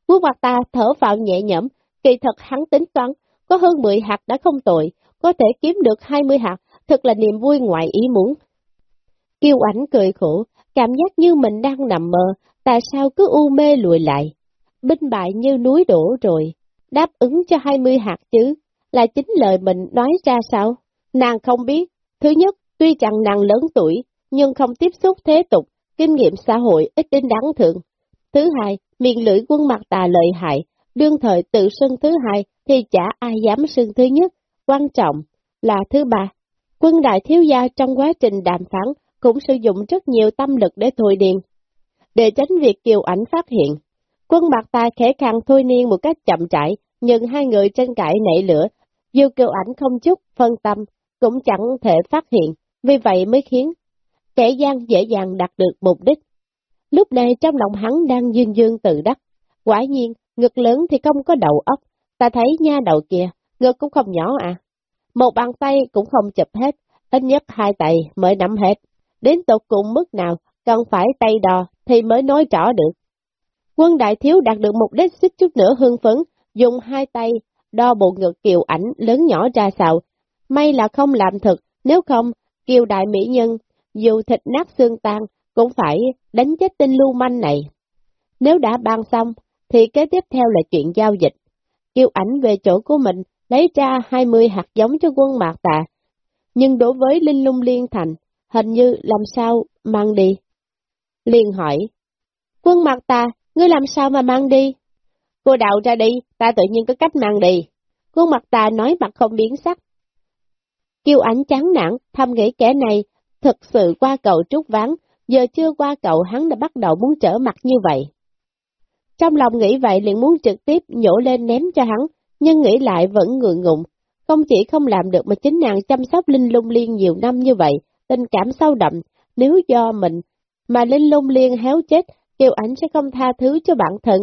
Quân bạc tà thở vào nhẹ nhõm, kỳ thật hắn tính toán, có hơn 10 hạt đã không tội, có thể kiếm được 20 hạt, thật là niềm vui ngoài ý muốn. Kiều ảnh cười khổ, cảm giác như mình đang nằm mơ, tại sao cứ u mê lùi lại. Binh bại như núi đổ rồi, đáp ứng cho 20 hạt chứ, là chính lời mình nói ra sao? Nàng không biết, thứ nhất, tuy chẳng nàng lớn tuổi, nhưng không tiếp xúc thế tục, kinh nghiệm xã hội ít đến đáng thượng. thứ hai, miệng lưỡi quân mặt tà lợi hại, đương thời tự xưng thứ hai thì chả ai dám xưng thứ nhất, quan trọng là thứ ba. Quân đại thiếu gia trong quá trình đàm phán cũng sử dụng rất nhiều tâm lực để thôi điền. Để tránh việc kiều ảnh phát hiện, quân mặt tà khẽ khàng thôi niên một cách chậm rãi, nhưng hai người tranh cãi nảy lửa, dù kiều ảnh không chút phân tâm, cũng chẳng thể phát hiện, vì vậy mới khiến kẻ gian dễ dàng đạt được mục đích. Lúc này trong lòng hắn đang dương dương tự đắc, quả nhiên, ngực lớn thì không có đầu óc, ta thấy nha đầu kia, ngực cũng không nhỏ à. Một bàn tay cũng không chụp hết, ít nhất hai tay mới nắm hết. Đến tột cùng mức nào, cần phải tay đò thì mới nói rõ được. Quân đại thiếu đạt được mục đích xích chút nữa hương phấn, dùng hai tay đo bộ ngực kiều ảnh lớn nhỏ ra sao. May là không làm thực, nếu không, kiều đại mỹ nhân, dù thịt nát xương tan, cũng phải đánh chết tên lưu manh này. Nếu đã ban xong, thì kế tiếp theo là chuyện giao dịch. Kiều ảnh về chỗ của mình, lấy ra 20 hạt giống cho quân mạc tạ. Nhưng đối với Linh Lung Liên Thành, hình như làm sao mang đi? Liên hỏi, quân mạc tà ngươi làm sao mà mang đi? Cô đạo ra đi, ta tự nhiên có cách mang đi. khuôn mặt ta nói mặt không biến sắc. Kiều ảnh chán nản, thầm nghĩ kẻ này, thực sự qua cậu trúc ván, giờ chưa qua cậu hắn đã bắt đầu muốn trở mặt như vậy. Trong lòng nghĩ vậy liền muốn trực tiếp nhổ lên ném cho hắn, nhưng nghĩ lại vẫn ngượng ngụng. Không chỉ không làm được mà chính nàng chăm sóc Linh Lung Liên nhiều năm như vậy, tình cảm sâu đậm, nếu do mình mà Linh Lung Liên héo chết, Kiều ảnh sẽ không tha thứ cho bản thân.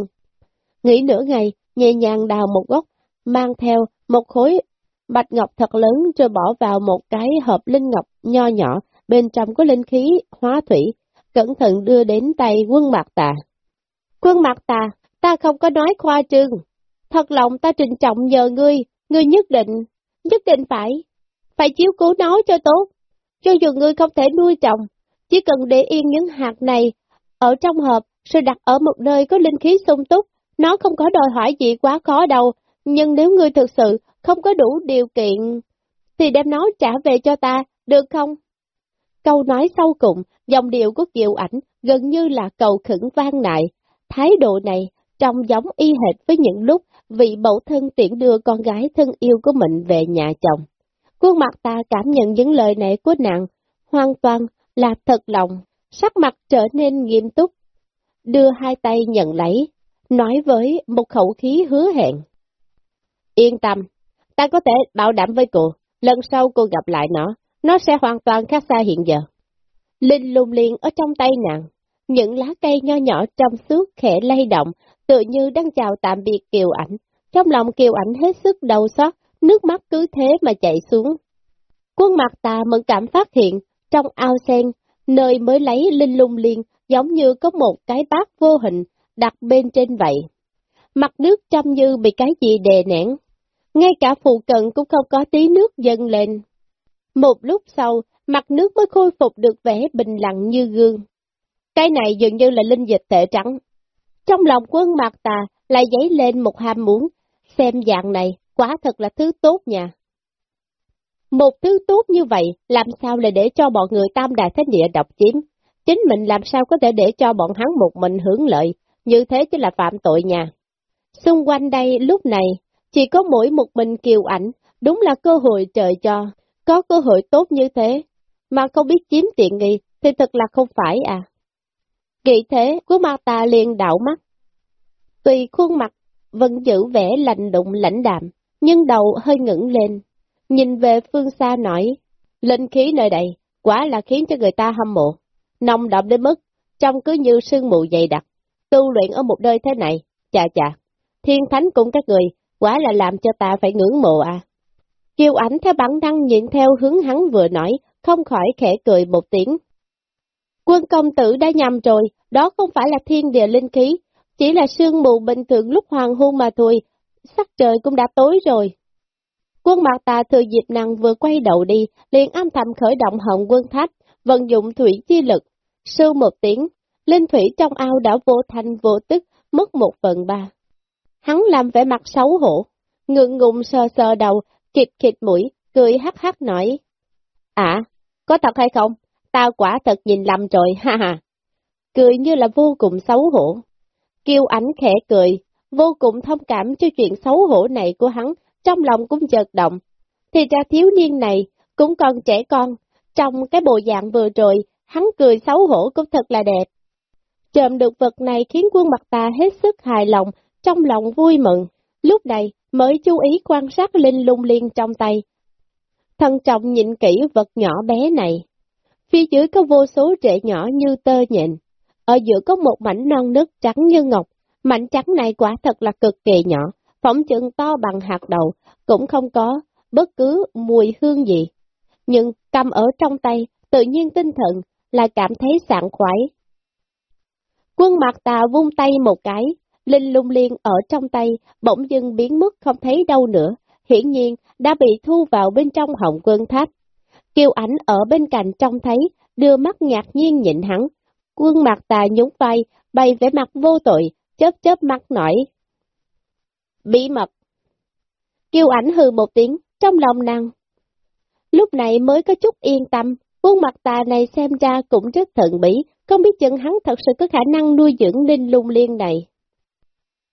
Nghĩ nửa ngày, nhẹ nhàng đào một gốc, mang theo một khối bạch ngọc thật lớn rồi bỏ vào một cái hộp linh ngọc nho nhỏ, bên trong có linh khí, hóa thủy, cẩn thận đưa đến tay quân mạc tà. Quân mạc tà, ta không có nói khoa trương. Thật lòng ta trình trọng nhờ ngươi, ngươi nhất định, nhất định phải, phải chiếu cố nó cho tốt. Cho dù ngươi không thể nuôi trồng, chỉ cần để yên những hạt này ở trong hộp, rồi đặt ở một nơi có linh khí sung túc, nó không có đòi hỏi gì quá khó đâu, nhưng nếu ngươi thực sự không có đủ điều kiện, thì đem nó trả về cho ta, được không? Câu nói sau cùng, dòng điệu của Kiều ảnh gần như là cầu khẩn vang nại. Thái độ này trông giống y hệt với những lúc vị mẫu thân tiễn đưa con gái thân yêu của mình về nhà chồng. Khuôn mặt ta cảm nhận những lời này của nàng, hoàn toàn là thật lòng, sắc mặt trở nên nghiêm túc. Đưa hai tay nhận lấy, nói với một khẩu khí hứa hẹn. Yên tâm, ta có thể bảo đảm với cô, lần sau cô gặp lại nó, nó sẽ hoàn toàn khác xa hiện giờ. Linh lung liền ở trong tay nàng, những lá cây nho nhỏ trong suốt khẽ lay động, tự như đang chào tạm biệt Kiều ảnh. Trong lòng Kiều ảnh hết sức đau xót, nước mắt cứ thế mà chạy xuống. Quân mặt tà mẫn cảm phát hiện, trong ao sen, nơi mới lấy linh lung liền giống như có một cái bát vô hình, đặt bên trên vậy. Mặt nước trông như bị cái gì đè nén. Ngay cả phụ cận cũng không có tí nước dâng lên. Một lúc sau, mặt nước mới khôi phục được vẻ bình lặng như gương. Cái này dường như là linh dịch tệ trắng. Trong lòng quân mặt tà lại dấy lên một ham muốn, xem dạng này quả thật là thứ tốt nha. Một thứ tốt như vậy, làm sao lại để cho bọn người tam đại thế địa độc chiếm? Chính mình làm sao có thể để cho bọn hắn một mình hưởng lợi, như thế chứ là phạm tội nhà. Xung quanh đây lúc này, chỉ có mỗi một mình kiều ảnh, đúng là cơ hội trời cho, có cơ hội tốt như thế, mà không biết chiếm tiện nghi, thì thật là không phải à. Kỳ thế, của mặt ta liền đảo mắt. tùy khuôn mặt vẫn giữ vẻ lạnh đụng lãnh đạm, nhưng đầu hơi ngẩng lên, nhìn về phương xa nói, linh khí nơi đây, quả là khiến cho người ta hâm mộ, nồng đậm đến mức, trông cứ như sương mù dày đặc, tu luyện ở một nơi thế này, chà chà, thiên thánh cùng các người, quả là làm cho ta phải ngưỡng mộ à. Kiều ảnh theo bản năng nhìn theo hướng hắn vừa nói, không khỏi khẽ cười một tiếng. Quân công tử đã nhầm rồi, đó không phải là thiên địa linh khí, chỉ là sương mù bình thường lúc hoàng hôn mà thôi, sắc trời cũng đã tối rồi. Quân mặt tà thừa dịp năng vừa quay đầu đi, liền âm thầm khởi động hồng quân thách, vận dụng thủy chi lực. Sưu một tiếng, linh thủy trong ao đã vô thành vô tức, mất một phần ba. Hắn làm vẻ mặt xấu hổ, ngượng ngùng sờ sờ đầu, kịt kịt mũi, cười hắc hắc nói. À, có thật hay không? Tao quả thật nhìn lầm rồi, ha ha. Cười như là vô cùng xấu hổ. Kiêu ảnh khẽ cười, vô cùng thông cảm cho chuyện xấu hổ này của hắn, trong lòng cũng chợt động. Thì ra thiếu niên này cũng còn trẻ con, trong cái bộ dạng vừa rồi, hắn cười xấu hổ cũng thật là đẹp. Trộm được vật này khiến quân mặt ta hết sức hài lòng, trong lòng vui mừng. Lúc này mới chú ý quan sát linh lung liên trong tay. Thân trọng nhìn kỹ vật nhỏ bé này. Phía dưới có vô số rễ nhỏ như tơ nhện. Ở giữa có một mảnh non nước trắng như ngọc. Mảnh trắng này quả thật là cực kỳ nhỏ, phỏng chừng to bằng hạt đậu, cũng không có bất cứ mùi hương gì. Nhưng cầm ở trong tay, tự nhiên tinh thần, là cảm thấy sảng khoái. Quân mặt tà vung tay một cái, linh lung liên ở trong tay, bỗng dưng biến mất không thấy đâu nữa, hiển nhiên đã bị thu vào bên trong hồng quân tháp. Kiều ảnh ở bên cạnh trông thấy, đưa mắt ngạc nhiên nhịn hắn. Quân mặt tà nhún vai, bay vẻ mặt vô tội, chớp chớp mắt nổi. Bí mật. Kiều ảnh hừ một tiếng, trong lòng nàng. Lúc này mới có chút yên tâm, quân mặt tà này xem ra cũng rất thận bí, không biết chừng hắn thật sự có khả năng nuôi dưỡng linh lung liên này.